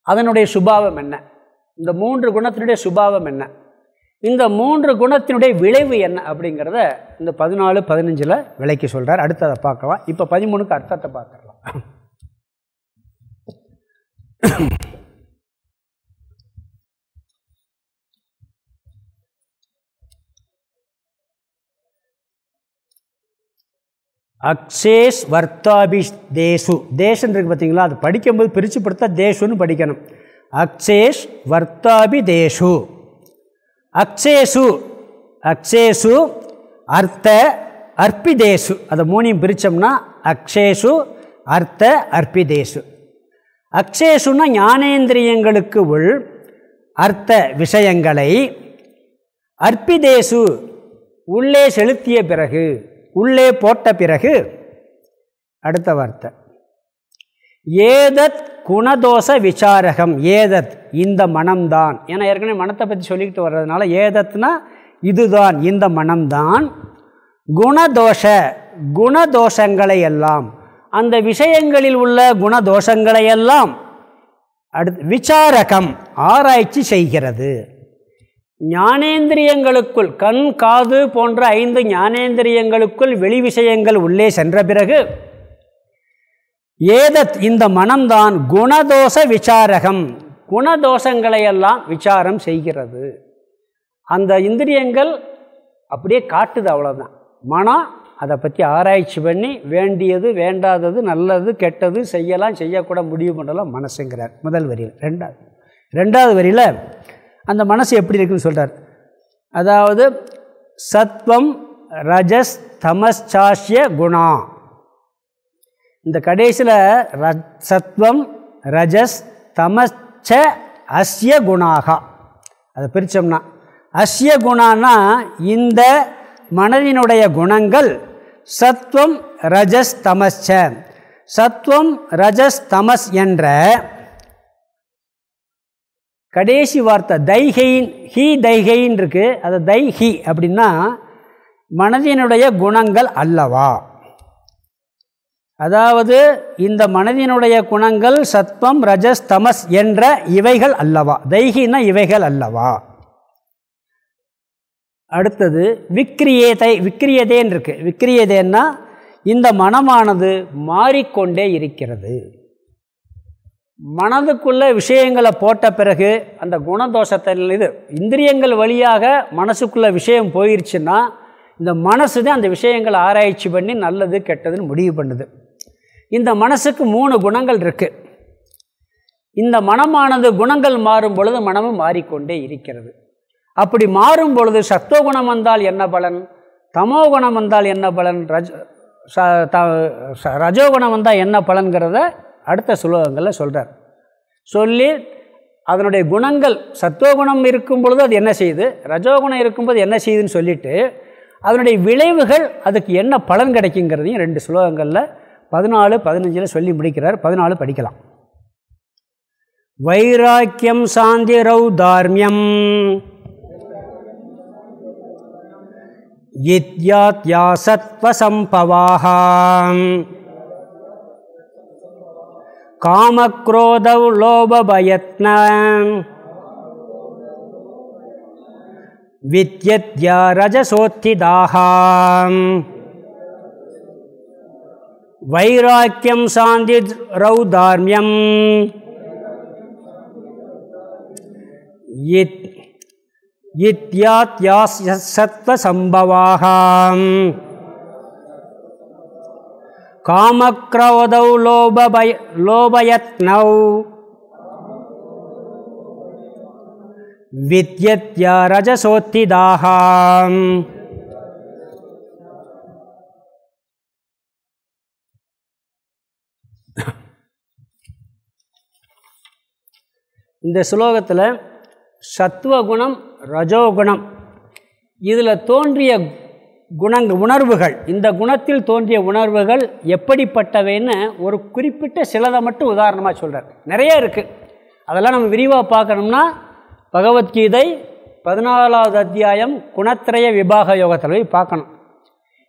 அதனுடைய சுபாவம் என்ன? இந்த மூன்று குணத்தினுடைய சுபாவம் என்ன? இந்த மூன்று குணத்தினுடைய விளைவு என்ன அப்படிங்கிறத இந்த பதினாலு பதினஞ்சில் விலைக்கு சொல்கிறார் அடுத்ததை பார்க்கலாம். இப்போ பதிமூணுக்கு அர்த்தத்தை பார்த்துடலாம். அக்ஷேஷ் வர்த்தாபிஷ் தேசு தேசன் இருக்குது பார்த்தீங்களா அது படிக்கும்போது பிரித்து படுத்தா தேசுன்னு படிக்கணும். அக்ஷேஷ் வர்த்தாபி தேசு அக்ஷேசு அக்ஷேசு அர்த்த அர்ப்பிதேசு அதை மூணையும் பிரித்தோம்னா அக்ஷேஷு அர்த்த அர்ப்பிதேசு அக்ஷேஷுன்னா ஞானேந்திரியங்களுக்கு உள் அர்த்த விஷயங்களை அர்ப்பிதேசு உள்ளே செலுத்திய பிறகு உள்ளே போட்ட பிறகு அடுத்த வார்த்தை. ஏதத் குணதோஷ விசாரகம். ஏதத் இந்த மனம்தான். ஏன்னா ஏற்கனவே மனத்தை பற்றி சொல்லிக்கிட்டு வர்றதுனால ஏதத்னா இதுதான் இந்த மனம்தான். குணதோஷ குணதோஷங்களை எல்லாம் அந்த விஷயங்களில் உள்ள குணதோஷங்களை எல்லாம் அடுத்து விசாரகம் ஆராய்ச்சி செய்கிறது. ஞானேந்திரியங்களுக்குள் கண் காது போன்ற ஐந்து ஞானேந்திரியங்களுக்குள் வெளி விஷயங்கள் உள்ளே சென்ற பிறகு ஏதத் இந்த மனம்தான் குணதோஷ விசாரகம். குணதோஷங்களையெல்லாம் விசாரம் செய்கிறது. அந்த இந்திரியங்கள் அப்படியே காட்டுது அவ்வளோதான் மனம் அதை பற்றி ஆராய்ச்சி பண்ணி வேண்டியது வேண்டாதது நல்லது கெட்டது செய்யலாம் செய்யக்கூட முடிவு பண்ணலாம் மனசுங்கிறார். முதல் வரியில். ரெண்டாவது ரெண்டாவது வரியில் அந்த மனசு எப்படி இருக்குன்னு சொல்கிறார் அதாவது சத்வம் ரஜஸ் தமஸ்சாஷ்ய குணா. இந்த கடைசியில் ர சத்வம் ரஜஸ் தமச்ச அஸ்ய குணாகா. அதை பிரித்தோம்னா அஸ்ய குணான்னா இந்த மனதினுடைய குணங்கள் சத்வம் ரஜஸ் தமஸ்ச சத்வம் ரஜஸ் தமஸ் என்ற கடைசி வார்த்தை தைகைன் ஹி தைகைன் இருக்குது அது தை ஹி அப்படின்னா மனதினுடைய குணங்கள் அல்லவா? அதாவது இந்த மனதினுடைய குணங்கள் சத்வம் ரஜஸ் தமஸ் என்ற இவைகள் அல்லவா? தைகின்னா இவைகள் அல்லவா? அடுத்தது விக்ரியதை விக்ரியதேன் இருக்கு விக்ரியதேன்னா இந்த மனமானது மாறிக்கொண்டே இருக்கிறது. மனதுக்குள்ள விஷயங்களை போட்ட பிறகு அந்த குணதோஷத்தில் இது இந்திரியங்கள் வழியாக மனசுக்குள்ள விஷயம் போயிருச்சுன்னா இந்த மனசு தான் அந்த விஷயங்களை ஆராய்ச்சி பண்ணி நல்லது கெட்டதுன்னு முடிவு பண்ணுது. இந்த மனசுக்கு மூணு குணங்கள் இருக்குது இந்த மனமானது குணங்கள் மாறும் பொழுது மனமும் மாறிக்கொண்டே இருக்கிறது. அப்படி மாறும் பொழுது சத்துவகுணம் வந்தால் என்ன பலன்? தமோ குணம் வந்தால் என்ன பலன்? ரஜ ரஜோகுணம் வந்தால் என்ன பலன்கிறத அடுத்த சுலோகங்களில் சொல்கிறார் சொல்லி அதனுடைய குணங்கள் சத்துவகுணம் இருக்கும் பொழுது அது என்ன செய்யுது? ரஜோகுணம் இருக்கும்போது என்ன செய்யுதுன்னு சொல்லிவிட்டு அதனுடைய விளைவுகள் அதுக்கு என்ன பலன் கிடைக்குங்கிறதையும் ரெண்டு சுலோகங்களில் பதினாலு பதினஞ்சில் சொல்லி முடிக்கிறார். பதினாலு படிக்கலாம். வைராக்கியம் சாந்தி ரௌதார்மியம் இத்யாத்யா சத்வசம்பவாகாம் காமக்ரோதௌ லோபபயத்ன. வித்யத்யா ரஜசோத்திதாகாம் வைராக்கியம் சாந்தி ரௌதார்மியம். சத்வசம்பவாக காமக்ரோதௌ லோபபய லோபயத்னௌ. வித்யத்யா ரஜசோத்திதாகாம் இந்த ஸ்லோகத்தில் சத்துவகுணம் ரஜோகுணம் இதில் தோன்றிய குணங்க உணர்வுகள் இந்த குணத்தில் தோன்றிய உணர்வுகள் எப்படிப்பட்டவைன்னு ஒரு குறிப்பிட்ட சிலதை மட்டும் உதாரணமாக சொல்கிறார் நிறைய இருக்குது அதெல்லாம் நம்ம விரிவாக பார்க்கணும்னா பகவத்கீதை பதினாலாவது அத்தியாயம் குணத்திரய விபாக யோகத்தில் போய் பார்க்கணும்.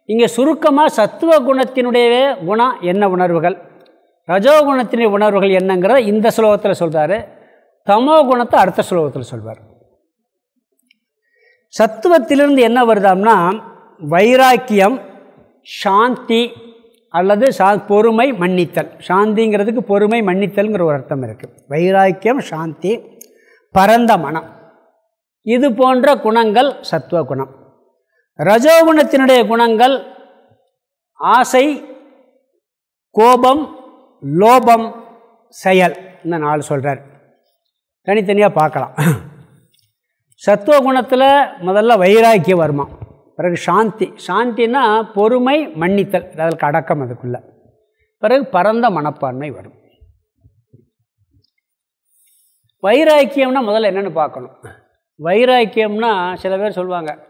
இங்கே சுருக்கமாக சத்துவ குணத்தினுடைய குணம் என்ன உணர்வுகள்? ரஜோகுணத்தினுடைய உணர்வுகள் என்னங்கிறத இந்த ஸ்லோகத்தில் சொல்கிறாரு தமோ குணத்தை அடுத்த ஸ்லோகத்தில் சொல்வார். சத்துவத்திலிருந்து என்ன வருதாம்னா வைராக்கியம் சாந்தி அல்லது சா பொறுமை மன்னித்தல். சாந்திங்கிறதுக்கு பொறுமை மன்னித்தல்ங்கிற ஒரு அர்த்தம் இருக்குது வைராக்கியம் சாந்தி பரந்த மனம். இது போன்ற குணங்கள் சத்துவ குணம். ரஜோகுணத்தினுடைய குணங்கள் ஆசை கோபம் லோபம் செயல் இந்த நாலு சொல்கிறார் தனித்தனியாக பார்க்கலாம். சத்துவ குணத்தில் முதல்ல வைராக்கியம் வருமா? பிறகு சாந்தி. சாந்தின்னா பொறுமை மன்னித்தல். அதற்கு அடக்கம் அதுக்குள்ளே. பிறகு பரந்த மனப்பான்மை வரும். வைராக்கியம்னா முதல்ல என்னென்னு பார்க்கணும். வைராக்கியம்னா சில பேர் சொல்லுவாங்க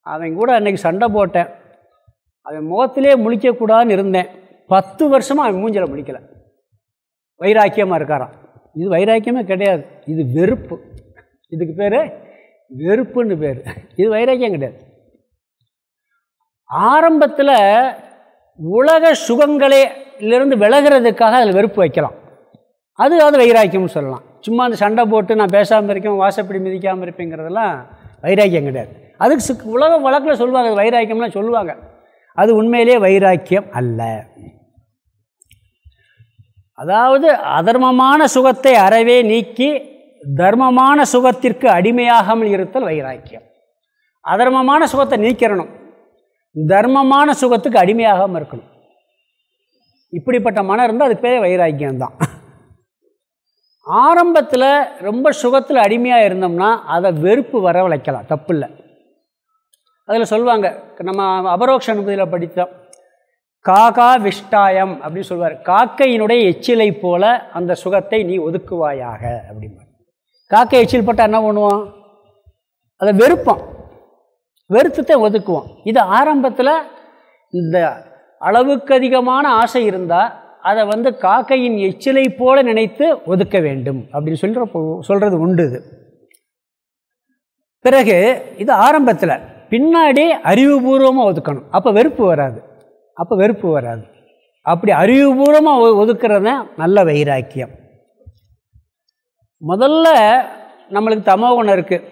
அவன் கூட அன்றைக்கி சண்டை போட்டேன். அவன் முகத்திலே முழிக்கக்கூடாதுன்னு இருந்தேன். பத்து வருஷமாக அவன் மூஞ்சில் முழிக்கலை வைராக்கியமாக இருக்காராம். இது வைராக்கியமே கிடையாது. இது வெறுப்பு. இதுக்கு பேர் வெறுப்புன்னு பேர். இது வைராக்கியம் கிடையாது. ஆரம்பத்தில் உலக சுகங்களிலிருந்து விலகிறதுக்காக அதில் வெறுப்பு வைக்கலாம். அது அது வைராக்கியம்னு சொல்லலாம். சும்மா அந்த சண்டை போட்டு நான் பேசாமல் இருக்கேன் வாசப்படி மிதிக்காமல் இருப்பேங்கிறதெல்லாம் வைராக்கியம் கிடையாது. அதுக்கு சு உலக வழக்கில் சொல்லுவாங்க அது வைராக்கியம்லாம் சொல்லுவாங்க. அது உண்மையிலே வைராக்கியம் அல்ல. அதாவது அதர்மமான சுகத்தை அறவே நீக்கி தர்மமான சுகத்திற்கு அடிமையாகாமல் இருத்தல் வைராக்கியம். அதர்மமான சுகத்தை நீக்கிறணும். தர்மமான சுகத்துக்கு அடிமையாகாமல் இருக்கணும். இப்படிப்பட்ட மனம் இருந்தால் அதுக்கு பேர் வைராக்கியம்தான். ஆரம்பத்தில் ரொம்ப சுகத்தில் அடிமையாக இருந்தோம்னா அதை வெறுப்பு வரவழைக்கலாம் தப்பு இல்லை அதில் சொல்லுவாங்க நம்ம அபரோக்ஷ அனுமதியில் படித்தோம். காகா விஷ்டாயம் அப்படின்னு சொல்லுவார் காக்கையினுடைய எச்சிலை போல அந்த சுகத்தை நீ ஒதுக்குவாயாக அப்படிம்பார். காக்கை எச்சில் போட்டால் என்ன பண்ணுவான்? அதை வெறுப்பான். வெறுத்துத்தை ஒதுக்குவோம் இது ஆரம்பத்தில் இந்த அளவுக்கு அதிகமான ஆசை இருந்தால் அதை வந்து காக்கையின் எச்சிலை போல நினைத்து ஒதுக்க வேண்டும் அப்படின்னு சொல்கிற சொல்கிறது உண்டு இது. பிறகு இது ஆரம்பத்தில் பின்னாடி அறிவுபூர்வமாக ஒதுக்கணும். அப்போ வெறுப்பு வராது. அப்போ வெறுப்பு வராது. அப்படி அறிவுபூர்வமாக ஒதுக்குறது நல்ல வைராக்கியம். முதல்ல நம்மளுக்கு தமோ குணம் இருக்குது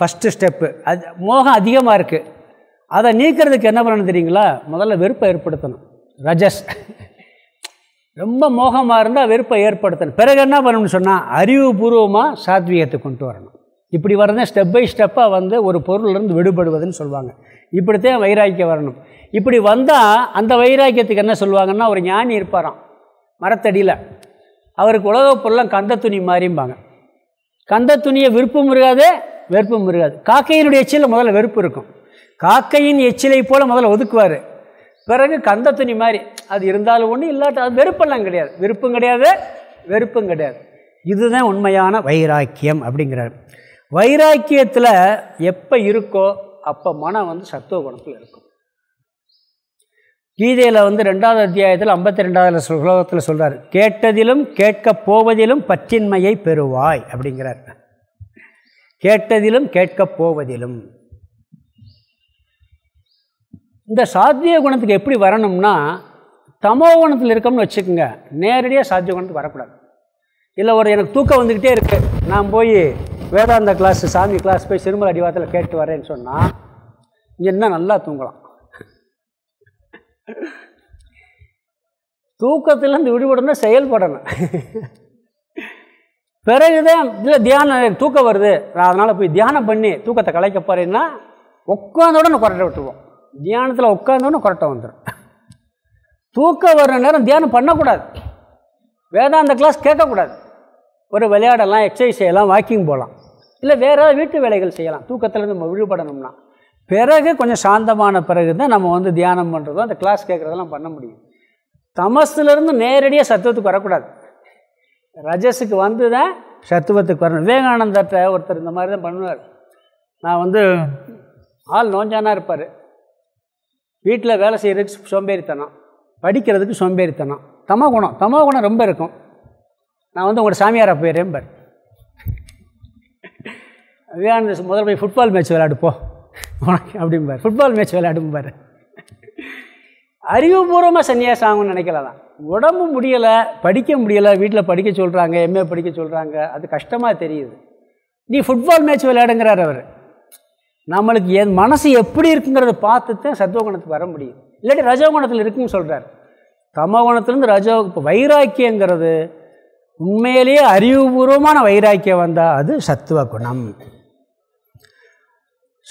ஃபஸ்ட்டு ஸ்டெப்பு அது மோகம் அதிகமாக இருக்குது அதை நீக்கிறதுக்கு என்ன பண்ணணும் தெரியுங்களா? முதல்ல வெறுப்பை ஏற்படுத்தணும். ரஜஸ். ரொம்ப மோகமாக இருந்தால் வெறுப்பை ஏற்படுத்தணும். பிறகு என்ன பண்ணணும்னு சொன்னால் அறிவுபூர்வமாக சாத்வீகத்தை கொண்டு வரணும். இப்படி வரதான் ஸ்டெப் பை ஸ்டெப்பாக வந்து ஒரு பொருளிலிருந்து விடுபடுவதுன்னு சொல்லுவாங்க. இப்படித்தான் வைராக்கியம் வரணும். இப்படி வந்தால் அந்த வைராக்கியத்துக்கு என்ன சொல்லுவாங்கன்னா ஒரு ஞானி இருப்பாராம் மரத்தடியில். அவருக்கு உலக பொருளாம் கந்த துணி மாதிரிம்பாங்க கந்த துணியை விருப்பம் இருக்காது வெறுப்பும் இருக்காது. காக்கையினுடைய எச்சில் முதல்ல வெறுப்பு இருக்கும். காக்கையின் எச்சிலை போல் முதல்ல ஒதுக்குவார். பிறகு கந்த துணி மாதிரி அது இருந்தாலும் ஒன்று இல்லாட்ட அது வெறுப்பெல்லாம் கிடையாது. விருப்பம் கிடையாது வெறுப்பும் கிடையாது. இதுதான் உண்மையான வைராக்கியம் அப்படிங்கிறார். வைராக்கியத்தில் எப்போ இருக்கோ அப்போ மனம் வந்து சத்துவ குணத்தில் இருக்கும். கீதையில் வந்து ரெண்டாவது அத்தியாயத்தில் ஐம்பத்தி ரெண்டாவது ஸ்லோகத்தில் சொல்கிறார் கேட்டதிலும் கேட்கப் போவதிலும் பற்றின்மையை பெறுவாய் அப்படிங்கிறார். கேட்டதிலும் கேட்கப் போவதிலும். இந்த சாத்திய குணத்துக்கு எப்படி வரணும்னா தமோ குணத்தில் இருக்கோம்னு வச்சுக்கோங்க நேரடியாக சாத்திய குணத்துக்கு வரக்கூடாது. இல்லை ஒரு எனக்கு தூக்கம் வந்துக்கிட்டே இருக்குது நான் போய் வேதாந்த கிளாஸ் சாமி கிளாஸ் போய் சிறுமலை அடிவாரத்தில் கேட்டு வரேன்னு சொன்னால் என்ன நல்லா தூங்கலாம். தூக்கத்திலேருந்து விடுபடணும் செயல்படணும். பிறகுதான் இல்லை தியானம் தூக்கம் வருது. நான் அதனால் போய் தியானம் பண்ணி தூக்கத்தை கலைக்க போகிறேன்னா உட்காந்தோடனே கொரட்டை விட்டுருவோம். தியானத்தில் உட்காந்தோடனே கொரட்டை வந்துடும் தூக்கம் வர்ற நேரம் தியானம் பண்ணக்கூடாது. வேதாந்த கிளாஸ் கேட்கக்கூடாது. ஒரு விளையாடலாம் எக்ஸசைஸ் செய்யலாம் வாக்கிங் போகலாம் இல்லை வேறு ஏதாவது வீட்டு வேலைகள் செய்யலாம். தூக்கத்திலேருந்து நம்ம விழுபடணும்னா பிறகு கொஞ்சம் சாந்தமான பிறகு தான் நம்ம வந்து தியானம் பண்ணுறதோ அந்த கிளாஸ் கேட்குறதெல்லாம் பண்ண முடியும். தமசுலேருந்து நேரடியாக சத்துவத்துக்கு வரக்கூடாது. ரஜஸுக்கு வந்து தான் சத்துவத்துக்கு வரணும். விவேகானந்தர்கிட்ட ஒருத்தர் இந்த மாதிரி தான் பண்ணுவார். நான் வந்து ஆள் நோஞ்சானா இருப்பார். வீட்டில் வேலை செய்கிறதுக்கு சோம்பேறித்தனம் படிக்கிறதுக்கு சோம்பேறித்தனம். தமோ குணம் தமோ குணம் ரொம்ப இருக்கும். நான் வந்து உங்களோட சாமியாரை போயிடுறேன் பார். விவேகானந்த முதல்ல போய் ஃபுட்பால் மேட்ச் விளையாடுப்போ உனக்கு அப்படிம்பார். ஃபுட்பால் மேட்ச் விளையாடும்பார். அறிவுபூர்வமாக சன்னியாசம் ஆகும்னு நினைக்கலாம் உடம்பு முடியலை படிக்க முடியலை வீட்டில் படிக்க சொல்கிறாங்க எம்ஏ படிக்க சொல்கிறாங்க அது கஷ்டமாக தெரியுது. நீ ஃபுட்பால் மேட்ச் விளையாடுங்கிறார் அவர். நம்மளுக்கு என் மனசு எப்படி இருக்குங்கிறத பார்த்து தான் சத்துவகுணத்துக்கு வர முடியும். இல்லாட்டி ரஜோகுணத்தில் இருக்குன்னு சொல்கிறார் தமகுணத்துலேருந்து ரஜோ இப்போ வைராக்கியங்கிறது உண்மையிலேயே அறிவுபூர்வமான வைராக்கியம் வந்தால் அது சத்துவ குணம்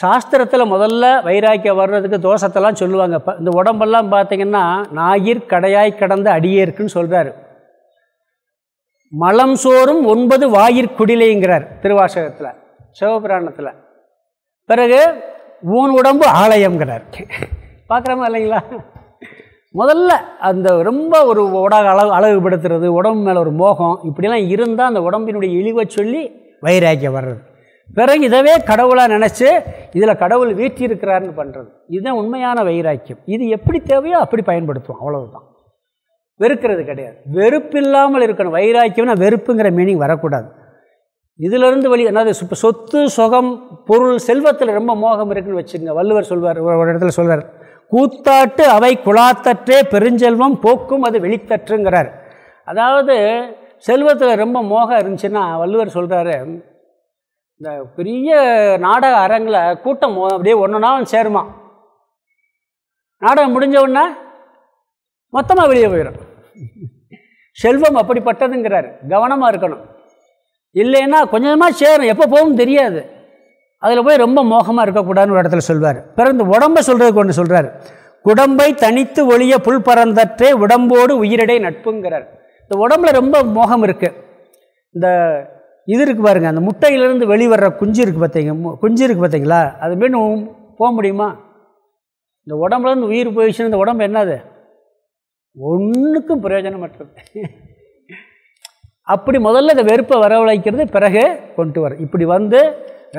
சாஸ்திரத்தில் முதல்ல வைராக்கியம் வர்றதுக்கு தோஷத்தெல்லாம் சொல்லுவாங்க. இப்போ இந்த உடம்பெல்லாம் பார்த்தீங்கன்னா நாயிர் கடையாய் கடந்த அடியேற்குன்னு சொல்கிறாரு மலம் சோறும் ஒன்பது வாயிற் குடிலைங்கிறார் திருவாசகத்தில் சிவபுராணத்தில். பிறகு ஊன் உடம்பு ஆலயம்ங்கிறார். பார்க்குறமா இல்லைங்களா? முதல்ல அந்த ரொம்ப ஒரு உடக அழகு அழகுபடுத்துறது உடம்பு மேலே ஒரு மோகம் இப்படிலாம் இருந்தால் அந்த உடம்பினுடைய இழிவை சொல்லி வைராக்கியம் வர்றது. பிறகு இதவே கடவுளாக நினச்சி இதில் கடவுள் வீட்டி இருக்கிறாருன்னு பண்ணுறது இதுதான் உண்மையான வைராக்கியம். இது எப்படி தேவையோ அப்படி பயன்படுத்துவோம். அவ்வளவுதான். வெறுக்கிறது கிடையாது. வெறுப்பில்லாமல் இருக்கணும். வைராக்கியம்னா வெறுப்புங்கிற மீனிங் வரக்கூடாது. இதிலிருந்து வழி என்னது சொத்து சுகம் பொருள் செல்வத்தில் ரொம்ப மோகம் இருக்குன்னு வச்சுங்க வள்ளுவர் சொல்வார் ஒரு இடத்துல சொல்வார் கூத்தாட்டு அவை குழாத்தற்றே பெருஞ்செல்வம் போக்கும் அது வெளித்தற்றுங்கிறார். அதாவது செல்வத்தில் ரொம்ப மோகம் இருந்துச்சுன்னா வள்ளுவர் சொல்கிறாரு இந்த பெரிய நாடக அரங்கில் கூட்டம் அப்படியே ஒன்று நாள் சேருமா. நாடகம் முடிஞ்ச உடனே மொத்தமாக வெளியே போயிடும் செல்வம் அப்படிப்பட்டதுங்கிறார். கவனமாக இருக்கணும். இல்லைன்னா கொஞ்சமாக சேரும். எப்போ போகும் தெரியாது. அதில் போய் ரொம்ப மோகமாக இருக்கக்கூடாதுன்னு ஒரு இடத்துல சொல்வார். பிறகு இந்த உடம்பை சொல்கிறதுக்கு ஒன்று சொல்கிறார் குடம்பை தனித்து ஒளிய புல் பறந்தற்றே உடம்போடு உயிரிடை நட்புங்கிறார். இந்த உடம்புல ரொம்ப மோகம் இருக்குது இந்த இது இருக்குது பாருங்கள் அந்த முட்டையிலேருந்து வெளிவர்ற குஞ்சு இருக்குது பார்த்தீங்க குஞ்சு இருக்குது பார்த்தீங்களா அது மீன் போக முடியுமா? இந்த உடம்புலேருந்து உயிர் போயிடுச்சுன்னு இந்த உடம்பு என்னது? ஒன்றுக்கும் பிரயோஜனமற்றது. அப்படி முதல்ல இந்த வெறுப்பை வரவழைக்கிறது பிறகு கொண்டு வர இப்படி வந்து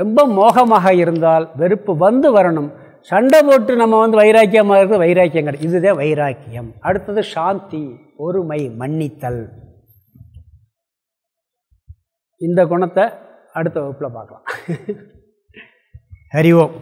ரொம்ப மோகமாக இருந்தால் வெறுப்பு வந்து வரணும். சண்டை போட்டு நம்ம வந்து வைராக்கியமாக இருக்கிறது வைராக்கியம் கிடையாது இதுதான் வைராக்கியம். அடுத்தது சாந்தி பொறுமை மன்னித்தல். இந்த குணத்தை அடுத்த வகுப்பில் பார்க்கலாம். ஹரி ஓம்.